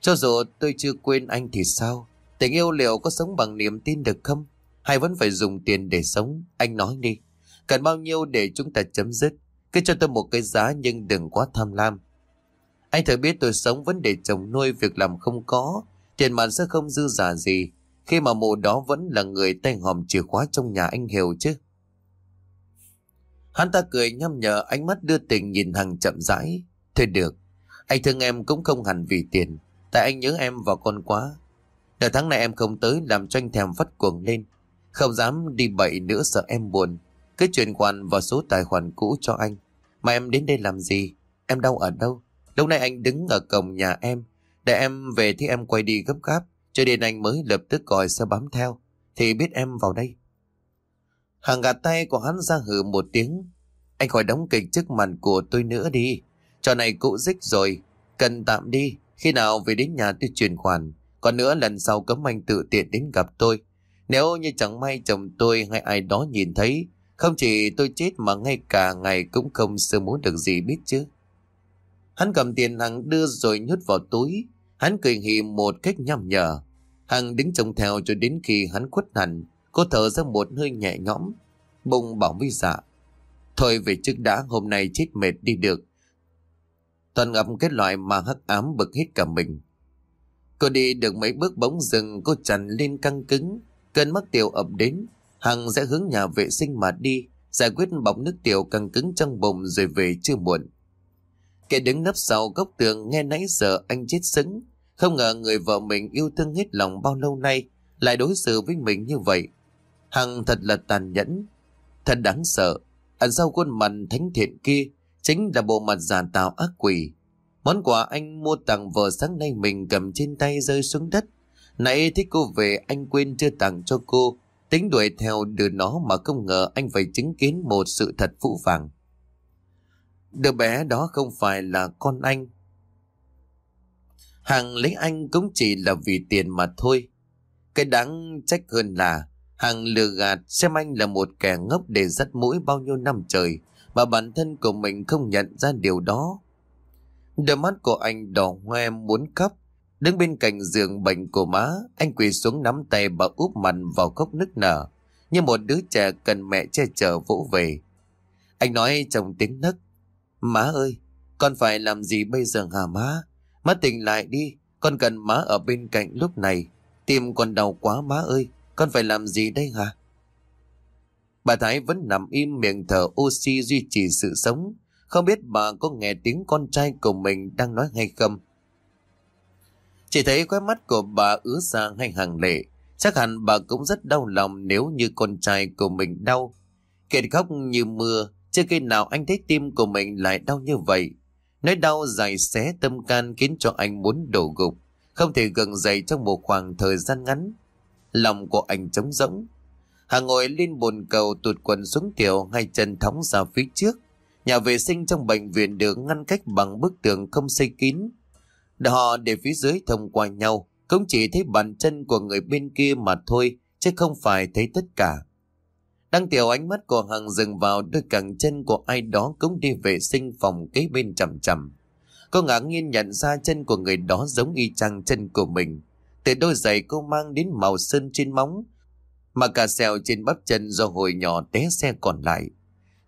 Cho dù tôi chưa quên anh thì sao? Tình yêu liệu có sống bằng niềm tin được không? Hay vẫn phải dùng tiền để sống? Anh nói đi. Cần bao nhiêu để chúng ta chấm dứt? Cứ cho tôi một cái giá nhưng đừng quá tham lam. Anh thử biết tôi sống vấn đề chồng nuôi việc làm không có, tiền mặt sẽ không dư giả gì, khi mà mụ đó vẫn là người tay hòm chìa khóa trong nhà anh Hiểu chứ. Hắn ta cười nhăm nhở ánh mắt đưa tình nhìn Hằng chậm rãi. Thôi được, anh thương em cũng không hẳn vì tiền, tại anh nhớ em và con quá. Nửa tháng này em không tới làm cho anh thèm phát cuồng lên. Không dám đi bậy nữa sợ em buồn. Cứ chuyển khoản vào số tài khoản cũ cho anh. Mà em đến đây làm gì? Em đau ở đâu? Lúc này anh đứng ở cổng nhà em. Để em về thì em quay đi gấp gáp. Cho đến anh mới lập tức gọi xe bám theo. Thì biết em vào đây. Hàng gạt tay của hắn ra hử một tiếng. Anh khỏi đóng kịch trước mặt của tôi nữa đi. Trò này cũ dích rồi. Cần tạm đi. Khi nào về đến nhà tôi chuyển khoản. Còn nữa lần sau cấm anh tự tiện đến gặp tôi. Nếu như chẳng may chồng tôi hay ai đó nhìn thấy, không chỉ tôi chết mà ngay cả ngày cũng không sơ muốn được gì biết chứ. Hắn cầm tiền Hằng đưa rồi nhốt vào túi. Hắn cười hì một cách nhằm nhở. Hằng đứng trông theo cho đến khi hắn khuất hẳn. Cô thở ra một hơi nhẹ nhõm. bùng bảo với dạ. Thôi về trước đã, hôm nay chết mệt đi được. Toàn ngập cái loại mà hắc ám bực hết cả mình. Cô đi được mấy bước bóng rừng cô chằn lên căng cứng. Cơn mắc tiểu ập đến. Hằng sẽ hướng nhà vệ sinh mà đi. Giải quyết bọc nước tiểu căng cứng trong bụng rồi về chưa muộn. Kẻ đứng nấp sau góc tường nghe nãy giờ anh chết sững. Không ngờ người vợ mình yêu thương hết lòng bao lâu nay, lại đối xử với mình như vậy. Hằng thật là tàn nhẫn, thật đáng sợ. Ẩn sau khuôn mặt thánh thiện kia chính là bộ mặt giả tạo ác quỷ. Món quà anh mua tặng vợ sáng nay mình cầm trên tay rơi xuống đất. Nãy thích cô về anh quên chưa tặng cho cô. Tính đuổi theo đưa nó mà không ngờ anh phải chứng kiến một sự thật phũ phàng. Đứa bé đó không phải là con anh. Hằng lấy anh cũng chỉ là vì tiền mà thôi. Cái đáng trách hơn là Hàng lừa gạt xem anh là một kẻ ngốc để dắt mũi bao nhiêu năm trời mà bản thân của mình không nhận ra điều đó. Đôi mắt của anh đỏ hoe muốn khóc. Đứng bên cạnh giường bệnh của má, anh quỳ xuống nắm tay bà úp mặt vào cốc nước nở, như một đứa trẻ cần mẹ che chở vỗ về. Anh nói trong tiếng nấc, Má ơi, con phải làm gì bây giờ hả má? Má tỉnh lại đi, con cần má ở bên cạnh lúc này. Tim con đau quá má ơi, con phải làm gì đây hả? Bà Thái vẫn nằm im miệng thở oxy duy trì sự sống. Không biết bà có nghe tiếng con trai của mình đang nói hay không? Chỉ thấy khóe mắt của bà ứa ra hay hàng lệ. Chắc hẳn bà cũng rất đau lòng nếu như con trai của mình đau. Kiệt khóc như mưa, chưa khi nào anh thấy tim của mình lại đau như vậy. Nỗi đau dài xé tâm can khiến cho anh muốn đổ gục, không thể gần dậy trong một khoảng thời gian ngắn. Lòng của anh trống rỗng. Hà ngồi lên bồn cầu tụt quần xuống tiểu hai chân thóng ra phía trước. Nhà vệ sinh trong bệnh viện được ngăn cách bằng bức tường không xây kín. Họ để phía dưới thông qua nhau, cũng chỉ thấy bàn chân của người bên kia mà thôi, chứ không phải thấy tất cả. Đăng tiểu ánh mắt của Hằng dừng vào đôi cẳng chân của ai đó cũng đi vệ sinh phòng kế bên chậm chậm. Cô ngạc nhiên nhận ra chân của người đó giống y chang chân của mình. Từ đôi giày cô mang đến màu sơn trên móng, mà cả sẹo trên bắp chân do hồi nhỏ té xe còn lại.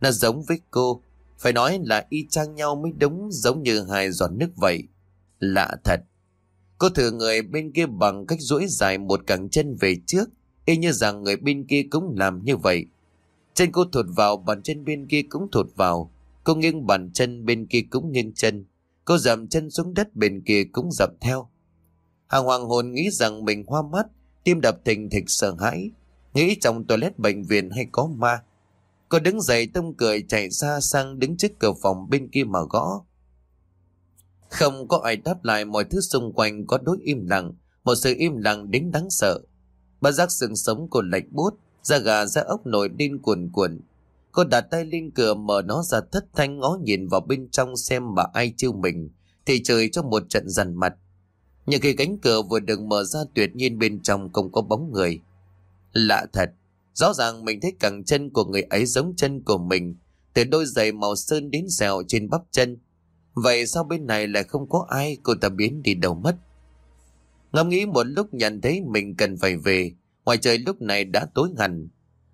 Nó giống với cô, phải nói là y chang nhau mới đúng giống như hai giọt nước vậy. Lạ thật. Cô thử người bên kia bằng cách duỗi dài một cẳng chân về trước, y như rằng người bên kia cũng làm như vậy. Chân cô thụt vào, bàn chân bên kia cũng thụt vào. Cô nghiêng bàn chân bên kia cũng nghiêng chân. Cô dậm chân xuống đất bên kia cũng dậm theo. Hàng hoàng hồn nghĩ rằng mình hoa mắt, tim đập thình thịch sợ hãi. Nghĩ trong toilet bệnh viện hay có ma. Cô đứng dậy tâm cười chạy xa sang đứng trước cửa phòng bên kia mà gõ. Không có ai đáp lại mọi thứ xung quanh có đối im lặng, một sự im lặng đến đáng sợ. Bà giác sừng sống cô lạnh bút, da gà da ốc nổi lên cuồn cuộn. Cô đặt tay lên cửa mở nó ra thất thanh ngó nhìn vào bên trong xem bà ai chiêu mình, thì trời cho một trận dằn mặt. Nhưng khi cánh cửa vừa được mở ra tuyệt nhiên bên trong không có bóng người. Lạ thật, rõ ràng mình thấy cẳng chân của người ấy giống chân của mình, từ đôi giày màu sơn đến dẻo trên bắp chân. Vậy sao bên này lại không có ai cô ta biến đi đâu mất? Ngẫm nghĩ một lúc nhận thấy mình cần phải về, ngoài trời lúc này đã tối hẳn.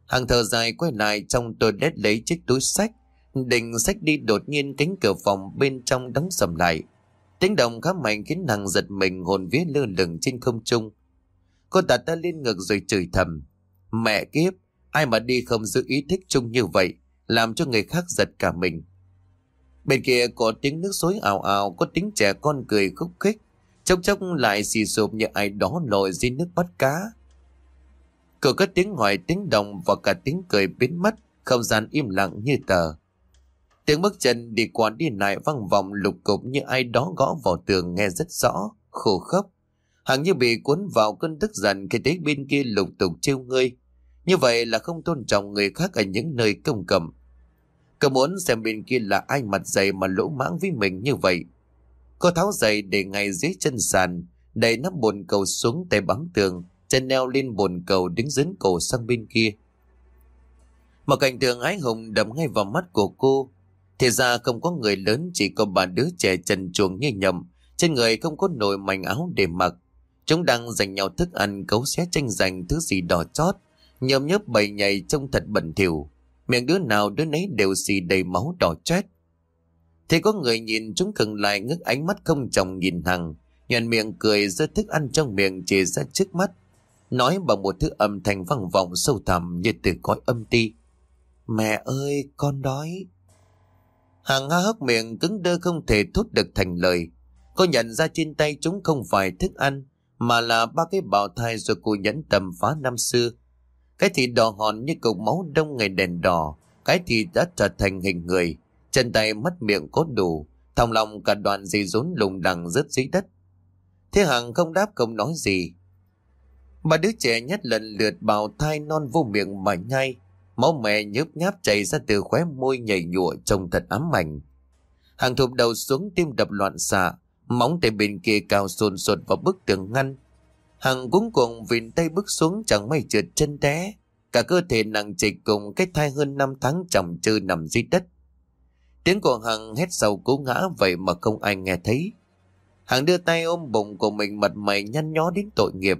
Hàng thờ dài quay lại trong tôi đét lấy chiếc túi sách, định sách đi đột nhiên cánh cửa phòng bên trong đóng sầm lại. Tiếng động khá mạnh khiến nàng giật mình hồn vía lơ lửng trên không trung. Cô đặt ta lên ngực rồi chửi thầm. Mẹ kiếp, ai mà đi không giữ ý thích chung như vậy, làm cho người khác giật cả mình. Bên kia có tiếng nước xối ào ào, có tiếng trẻ con cười khúc khích. Chốc chốc lại xì sụp như ai đó lội dưới nước bắt cá. Cửa có tiếng hỏi tiếng động và cả tiếng cười biến mất, không gian im lặng như tờ. Tiếng bước chân đi qua đi lại văng vòng lục cục như ai đó gõ vào tường nghe rất rõ, khổ khốc. Hằng như bị cuốn vào cơn tức giận khi thấy bên kia lục tục trêu ngươi. Như vậy là không tôn trọng người khác ở những nơi công cộng. Cậu muốn xem bên kia là ai mặt dày mà lỗ mãng với mình như vậy. Cô tháo giày để ngay dưới chân sàn, đẩy nắp bồn cầu xuống tay bám tường, chân neo lên bồn cầu đứng dấn cổ sang bên kia. Một cảnh tượng ái hùng đập ngay vào mắt của cô. Thì ra không có người lớn chỉ có bà đứa trẻ trần chuồng như nhầm, trên người không có nổi mảnh áo để mặc. Chúng đang giành nhau thức ăn cấu xé tranh giành thứ gì đỏ chót, nhầm nhớp bầy nhảy trông thật bẩn thỉu miệng đứa nào đứa nấy đều xì đầy máu đỏ chét. Thì có người nhìn chúng khừng lại ngước ánh mắt không chồng nhìn Hằng, nhận miệng cười giơ thức ăn trong miệng chề ra trước mắt, nói bằng một thứ âm thanh vang vọng sâu thẳm như từ cõi âm ti. Mẹ ơi, con đói hàng há hốc miệng cứng đơ không thể thốt được thành lời. Cô nhận ra trên tay chúng không phải thức ăn, mà là ba cái bào thai rồi cô nhẫn tầm phá năm xưa. Cái thịt đỏ hòn như cục máu đông ngày đèn đỏ, cái thịt đã trở thành hình người, chân tay mất miệng cốt đủ, thòng lòng cả đoàn dây rốn lùng đằng rớt dưới đất. Thế Hằng không đáp không nói gì. Bà đứa trẻ nhất lần lượt bào thai non vô miệng mà nhai, máu mẹ nhớp nháp chảy ra từ khóe môi nhảy nhụa trông thật ám ảnh. Hàng thụp đầu xuống tim đập loạn xạ, móng tay bên kia cao sồn sột vào bức tường ngăn, Hằng cuống cuồng vịn tay bước xuống chẳng may trượt chân té. Cả cơ thể nặng trịch cùng cái thai hơn 5 tháng chồng chư nằm dưới đất. Tiếng của Hằng hét sầu cố ngã vậy mà không ai nghe thấy. Hằng đưa tay ôm bụng của mình mặt mày nhăn nhó đến tội nghiệp.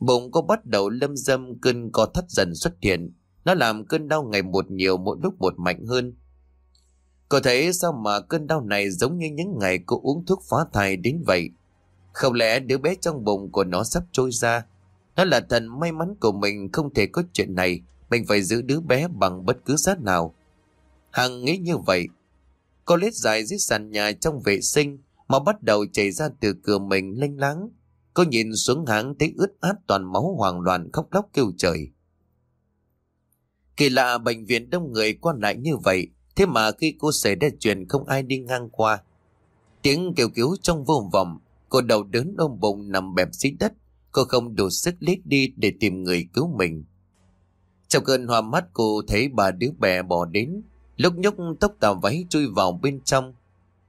Bụng có bắt đầu lâm dâm cơn co thắt dần xuất hiện. Nó làm cơn đau ngày một nhiều mỗi lúc một mạnh hơn. Cô thấy sao mà cơn đau này giống như những ngày cô uống thuốc phá thai đến vậy. Không lẽ đứa bé trong bụng của nó sắp trôi ra? Nó là thần may mắn của mình không thể có chuyện này. Mình phải giữ đứa bé bằng bất cứ giá nào. Hằng nghĩ như vậy. Cô lết dài dưới sàn nhà trong vệ sinh, mà bắt đầu chảy ra từ cửa mình lênh láng. Cô nhìn xuống háng thấy ướt át toàn máu hoàng loạn khóc lóc kêu trời. Kỳ lạ bệnh viện đông người qua lại như vậy, thế mà khi cô xảy ra chuyện không ai đi ngang qua. Tiếng kêu cứu trong vô vọng, Cô đầu đớn ôm bụng nằm bẹp dưới đất. Cô không đủ sức lết đi để tìm người cứu mình. Trong cơn hoa mắt cô thấy bà đứa bé bỏ đến. lúc nhúc tóc tà váy chui vào bên trong.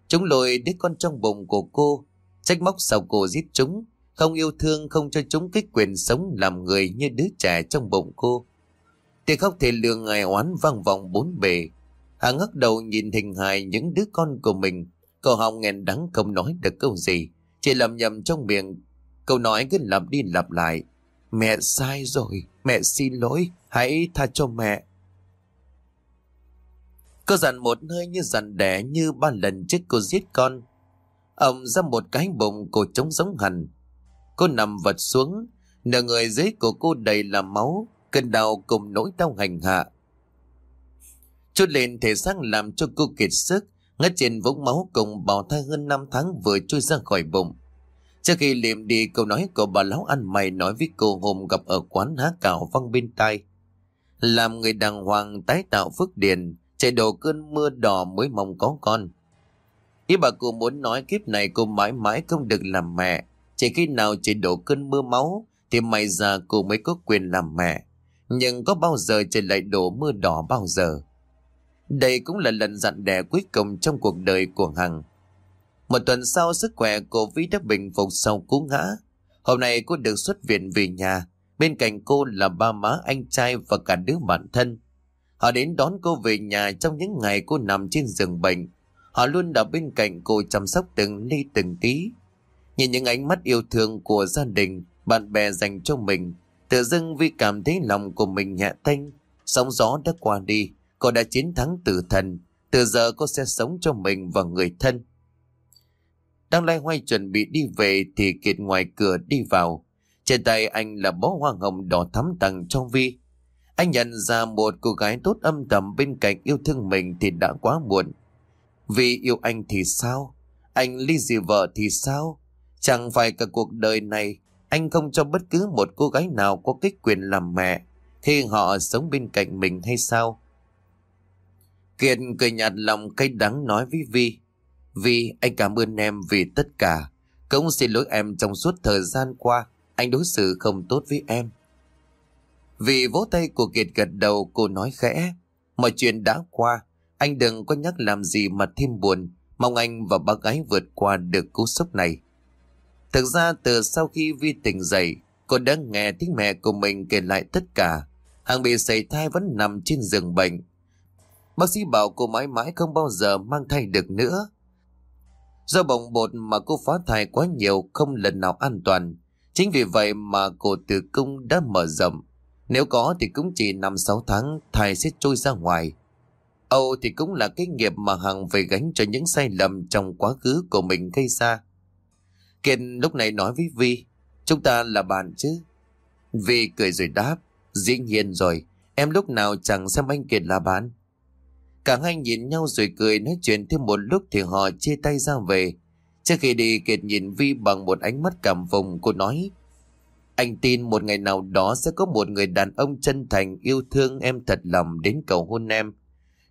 Chúng lôi đứa con trong bụng của cô, trách móc sao cô giết chúng, không yêu thương không cho chúng cái quyền sống làm người như đứa trẻ trong bụng cô. Tiếng khóc thề lương ngài oán vang vọng bốn bề. Hà ngắc đầu nhìn hình hài những đứa con của mình, cậu họng nghẹn đắng không nói được câu gì, chỉ lầm nhầm trong miệng. Câu nói cứ lặp đi lặp lại. Mẹ sai rồi, mẹ xin lỗi, hãy tha cho mẹ. Cô dặn một hơi như dặn đẻ như ba lần trước cô giết con. Ông ra một cái bụng cô trống giống hẳn. Cô nằm vật xuống, nửa người dưới của cô đầy là máu, cơn đau cùng nỗi đau hành hạ. Chút lên thể xác làm cho cô kiệt sức, ngất trên vũng máu cùng bào thai hơn 5 tháng vừa trôi ra khỏi bụng. Trước khi liệm đi câu nói của bà lão ăn mày nói với cô hôm gặp ở quán há cào văng bên tai. Làm người đàng hoàng tái tạo phước điền, chạy đổ cơn mưa đỏ mới mong có con. Ý bà cô muốn nói kiếp này cô mãi mãi không được làm mẹ. Chỉ khi nào chạy đổ cơn mưa máu thì mày già cô mới có quyền làm mẹ. Nhưng có bao giờ trời lại đổ mưa đỏ bao giờ? Đây cũng là lần dặn đẻ cuối cùng trong cuộc đời của Hằng. Một tuần sau sức khỏe của Vĩ đã bình phục sau cú ngã. Hôm nay cô được xuất viện về nhà. Bên cạnh cô là ba má anh trai và cả đứa bạn thân. Họ đến đón cô về nhà trong những ngày cô nằm trên giường bệnh. Họ luôn ở bên cạnh cô chăm sóc từng ly từng tí. Nhìn những ánh mắt yêu thương của gia đình, bạn bè dành cho mình, tự dưng vì cảm thấy lòng của mình nhẹ thanh, sóng gió đã qua đi, cô đã chiến thắng tử thần, từ giờ cô sẽ sống cho mình và người thân. Đang loay hoay chuẩn bị đi về thì Kiệt ngoài cửa đi vào. Trên tay anh là bó hoa hồng đỏ thắm tặng cho Vi. Anh nhận ra một cô gái tốt âm thầm bên cạnh yêu thương mình thì đã quá muộn. Vì yêu anh thì sao? Anh ly dị vợ thì sao? Chẳng phải cả cuộc đời này anh không cho bất cứ một cô gái nào có cái quyền làm mẹ khi họ sống bên cạnh mình hay sao? Kiệt cười nhạt lòng cay đắng nói với Vi. Vi, anh cảm ơn em vì tất cả. Cũng xin lỗi em trong suốt thời gian qua, anh đối xử không tốt với em. Vì vỗ tay của Kiệt gật đầu, cô nói khẽ. Mọi chuyện đã qua, anh đừng có nhắc làm gì mà thêm buồn. Mong anh và bác gái vượt qua được cú sốc này. Thực ra từ sau khi Vi tỉnh dậy, cô đã nghe tiếng mẹ của mình kể lại tất cả. Hàng bị sảy thai vẫn nằm trên giường bệnh. Bác sĩ bảo cô mãi mãi không bao giờ mang thai được nữa. Do bồng bột mà cô phá thai quá nhiều không lần nào an toàn. Chính vì vậy mà cổ tử cung đã mở rộng. Nếu có thì cũng chỉ 5-6 tháng thai sẽ trôi ra ngoài. Âu thì cũng là cái nghiệp mà Hằng phải gánh cho những sai lầm trong quá khứ của mình gây ra. Kiệt lúc này nói với Vi, chúng ta là bạn chứ? Vi cười rồi đáp, dĩ nhiên rồi, em lúc nào chẳng xem anh Kiệt là bạn. Cả hai nhìn nhau rồi cười nói chuyện thêm một lúc thì họ chia tay ra về. Trước khi đi Kiệt nhìn Vi bằng một ánh mắt cảm phùng cô nói Anh tin một ngày nào đó sẽ có một người đàn ông chân thành yêu thương em thật lòng đến cầu hôn em.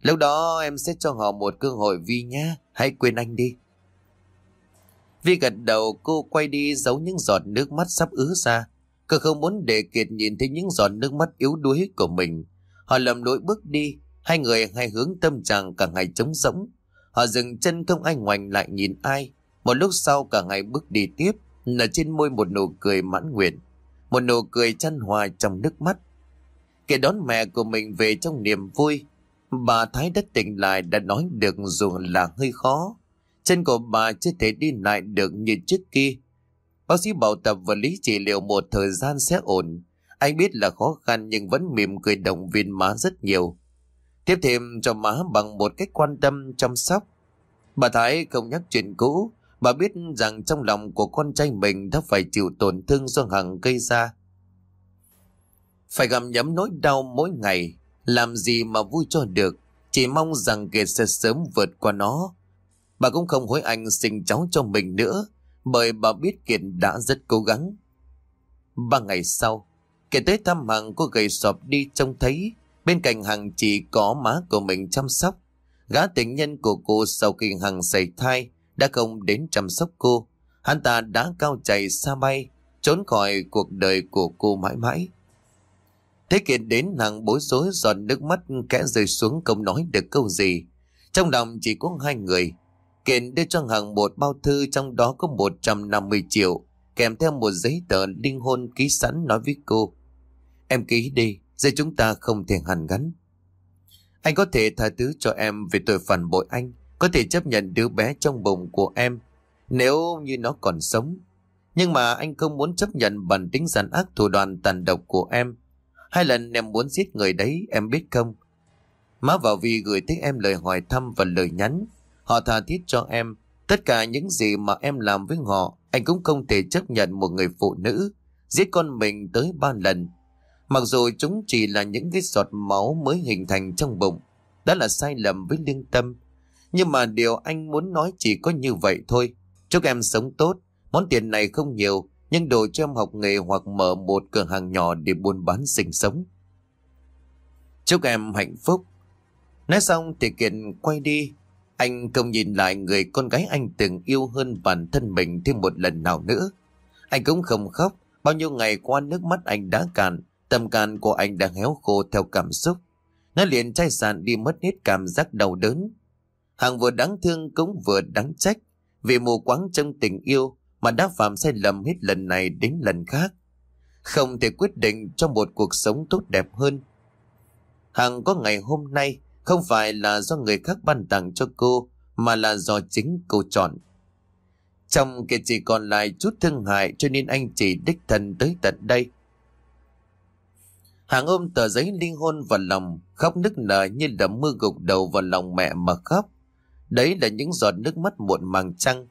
Lúc đó em sẽ cho họ một cơ hội Vi nhé, hãy quên anh đi. Vi gật đầu cô quay đi giấu những giọt nước mắt sắp ứa ra. Cô không muốn để Kiệt nhìn thấy những giọt nước mắt yếu đuối của mình. Họ lầm lỗi bước đi, hai người hai hướng tâm trạng cả ngày trống rỗng. Họ dừng chân không ai ngoảnh lại nhìn ai. Một lúc sau cả ngày bước đi tiếp, là trên môi một nụ cười mãn nguyện. Một nụ cười chăn hòa trong nước mắt. Kiệt đón mẹ của mình về trong niềm vui. Bà Thái đất tỉnh lại đã nói được dù là hơi khó. Chân của bà chưa thể đi lại được như trước kia. Bác sĩ bảo tập vật lý trị liệu một thời gian sẽ ổn. Anh biết là khó khăn nhưng vẫn mỉm cười động viên má rất nhiều. Tiếp thêm cho má bằng một cách quan tâm, chăm sóc. Bà Thái không nhắc chuyện cũ. Bà biết rằng trong lòng của con trai mình đã phải chịu tổn thương do Hằng gây ra. Phải gặm nhấm nỗi đau mỗi ngày. Làm gì mà vui cho được. Chỉ mong rằng Kiệt sẽ sớm vượt qua nó Bà cũng không hối anh sinh cháu cho mình nữa, bởi bà biết Kiệt đã rất cố gắng. Ba ngày sau, Kiệt tới thăm Hằng cô gầy sọp đi trông thấy, bên cạnh Hằng chỉ có má của mình chăm sóc. Gã tình nhân của cô sau khi Hằng xảy thai đã không đến chăm sóc cô. Hắn ta đã cao chạy xa bay, trốn khỏi cuộc đời của cô mãi mãi. Thế Kiệt đến hàng bối rối giọt nước mắt kẽ rơi xuống không nói được câu gì. Trong lòng chỉ có hai người. Kiện đưa cho hằng một bao thư trong đó có 150 triệu, kèm theo một giấy tờ linh hôn ký sẵn nói với cô. Em ký đi, giờ chúng ta không thể hàn gắn. Anh có thể tha thứ cho em vì tội phản bội anh, có thể chấp nhận đứa bé trong bụng của em, nếu như nó còn sống. Nhưng mà anh không muốn chấp nhận bản tính giàn ác thủ đoạn tàn độc của em. Hai lần em muốn giết người đấy, em biết không? Má vào vì gửi tới em lời hỏi thăm và lời nhắn. Họ tha thiết cho em. Tất cả những gì mà em làm với họ, anh cũng không thể chấp nhận một người phụ nữ giết con mình tới ba lần. Mặc dù chúng chỉ là những cái giọt máu mới hình thành trong bụng, đã là sai lầm với lương tâm. Nhưng mà điều anh muốn nói chỉ có như vậy thôi. Chúc em sống tốt, món tiền này không nhiều, nhưng đồ cho em học nghề hoặc mở một cửa hàng nhỏ để buôn bán sinh sống. Chúc em hạnh phúc. Nói xong thì Kiệt quay đi. Anh không nhìn lại người con gái anh từng yêu hơn bản thân mình thêm một lần nào nữa. Anh cũng không khóc. Bao nhiêu ngày qua nước mắt anh đã cạn. Tâm can của anh đang héo khô theo cảm xúc. Nó liền chai sàn đi mất hết cảm giác đau đớn. Hàng vừa đáng thương cũng vừa đáng trách. Vì mù quáng trong tình yêu mà đã phạm sai lầm hết lần này đến lần khác. Không thể quyết định cho một cuộc sống tốt đẹp hơn. Hằng có ngày hôm nay không phải là do người khác ban tặng cho cô mà là do chính cô chọn. Trong kia chỉ còn lại chút thương hại cho nên anh chỉ đích thân tới tận đây. Hàng ôm tờ giấy ly hôn vào lòng, khóc nức nở như là mưa gục đầu vào lòng mẹ mà khóc. Đấy là những giọt nước mắt muộn màng trăng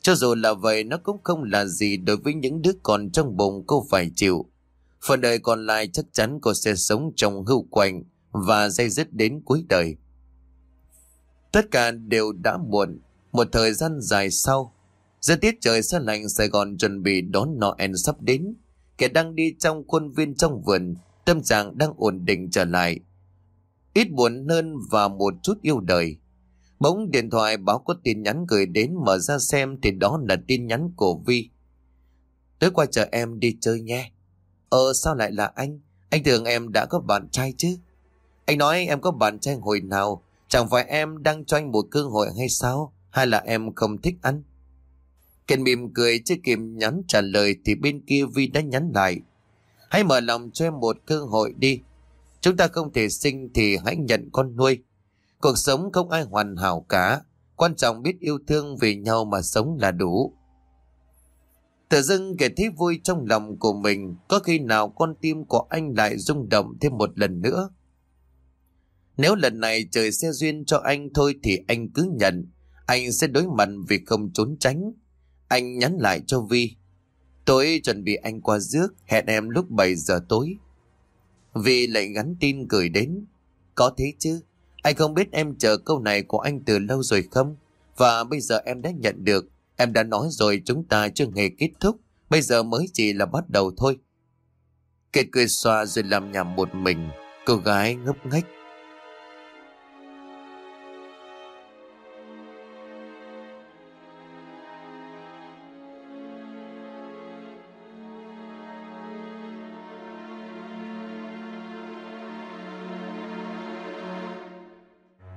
cho dù là vậy nó cũng không là gì đối với những đứa con trong bụng cô phải chịu. Phần đời còn lại chắc chắn cô sẽ sống trong hưu quạnh và dây dứt đến cuối đời. Tất cả đều đã muộn. Một thời gian dài sau, giữa tiết trời xe lạnh Sài Gòn chuẩn bị đón Noel sắp đến. Kẻ đang đi trong khuôn viên trong vườn, tâm trạng đang ổn định trở lại. Ít buồn hơn và một chút yêu đời. Bỗng điện thoại báo có tin nhắn gửi đến mở ra xem thì đó là tin nhắn của Vi. Tới qua chờ em đi chơi nhé. Ờ sao lại là anh? Anh tưởng em đã có bạn trai chứ? Anh nói em có bạn trai hồi nào? Chẳng phải em đang cho anh một cơ hội hay sao? Hay là em không thích anh? Kiên mỉm cười chưa kịp nhắn trả lời thì bên kia Vi đã nhắn lại. Hãy mở lòng cho em một cơ hội đi. Chúng ta không thể sinh thì hãy nhận con nuôi. Cuộc sống không ai hoàn hảo cả. Quan trọng biết yêu thương vì nhau mà sống là đủ. Tự dưng kể thấy vui trong lòng của mình, có khi nào con tim của anh lại rung động thêm một lần nữa. Nếu lần này trời xe duyên cho anh thôi thì anh cứ nhận, anh sẽ đối mặt vì không trốn tránh. Anh nhắn lại cho Vi. Tôi chuẩn bị anh qua rước, hẹn em lúc 7 giờ tối. Vi lại gắn tin gửi đến. Có thế chứ, anh không biết em chờ câu này của anh từ lâu rồi không? Và bây giờ em đã nhận được. Em đã nói rồi chúng ta chưa hề kết thúc. Bây giờ mới chỉ là bắt đầu thôi. Kiệt cười xoa rồi làm nhầm một mình. Cô gái ngốc nghếch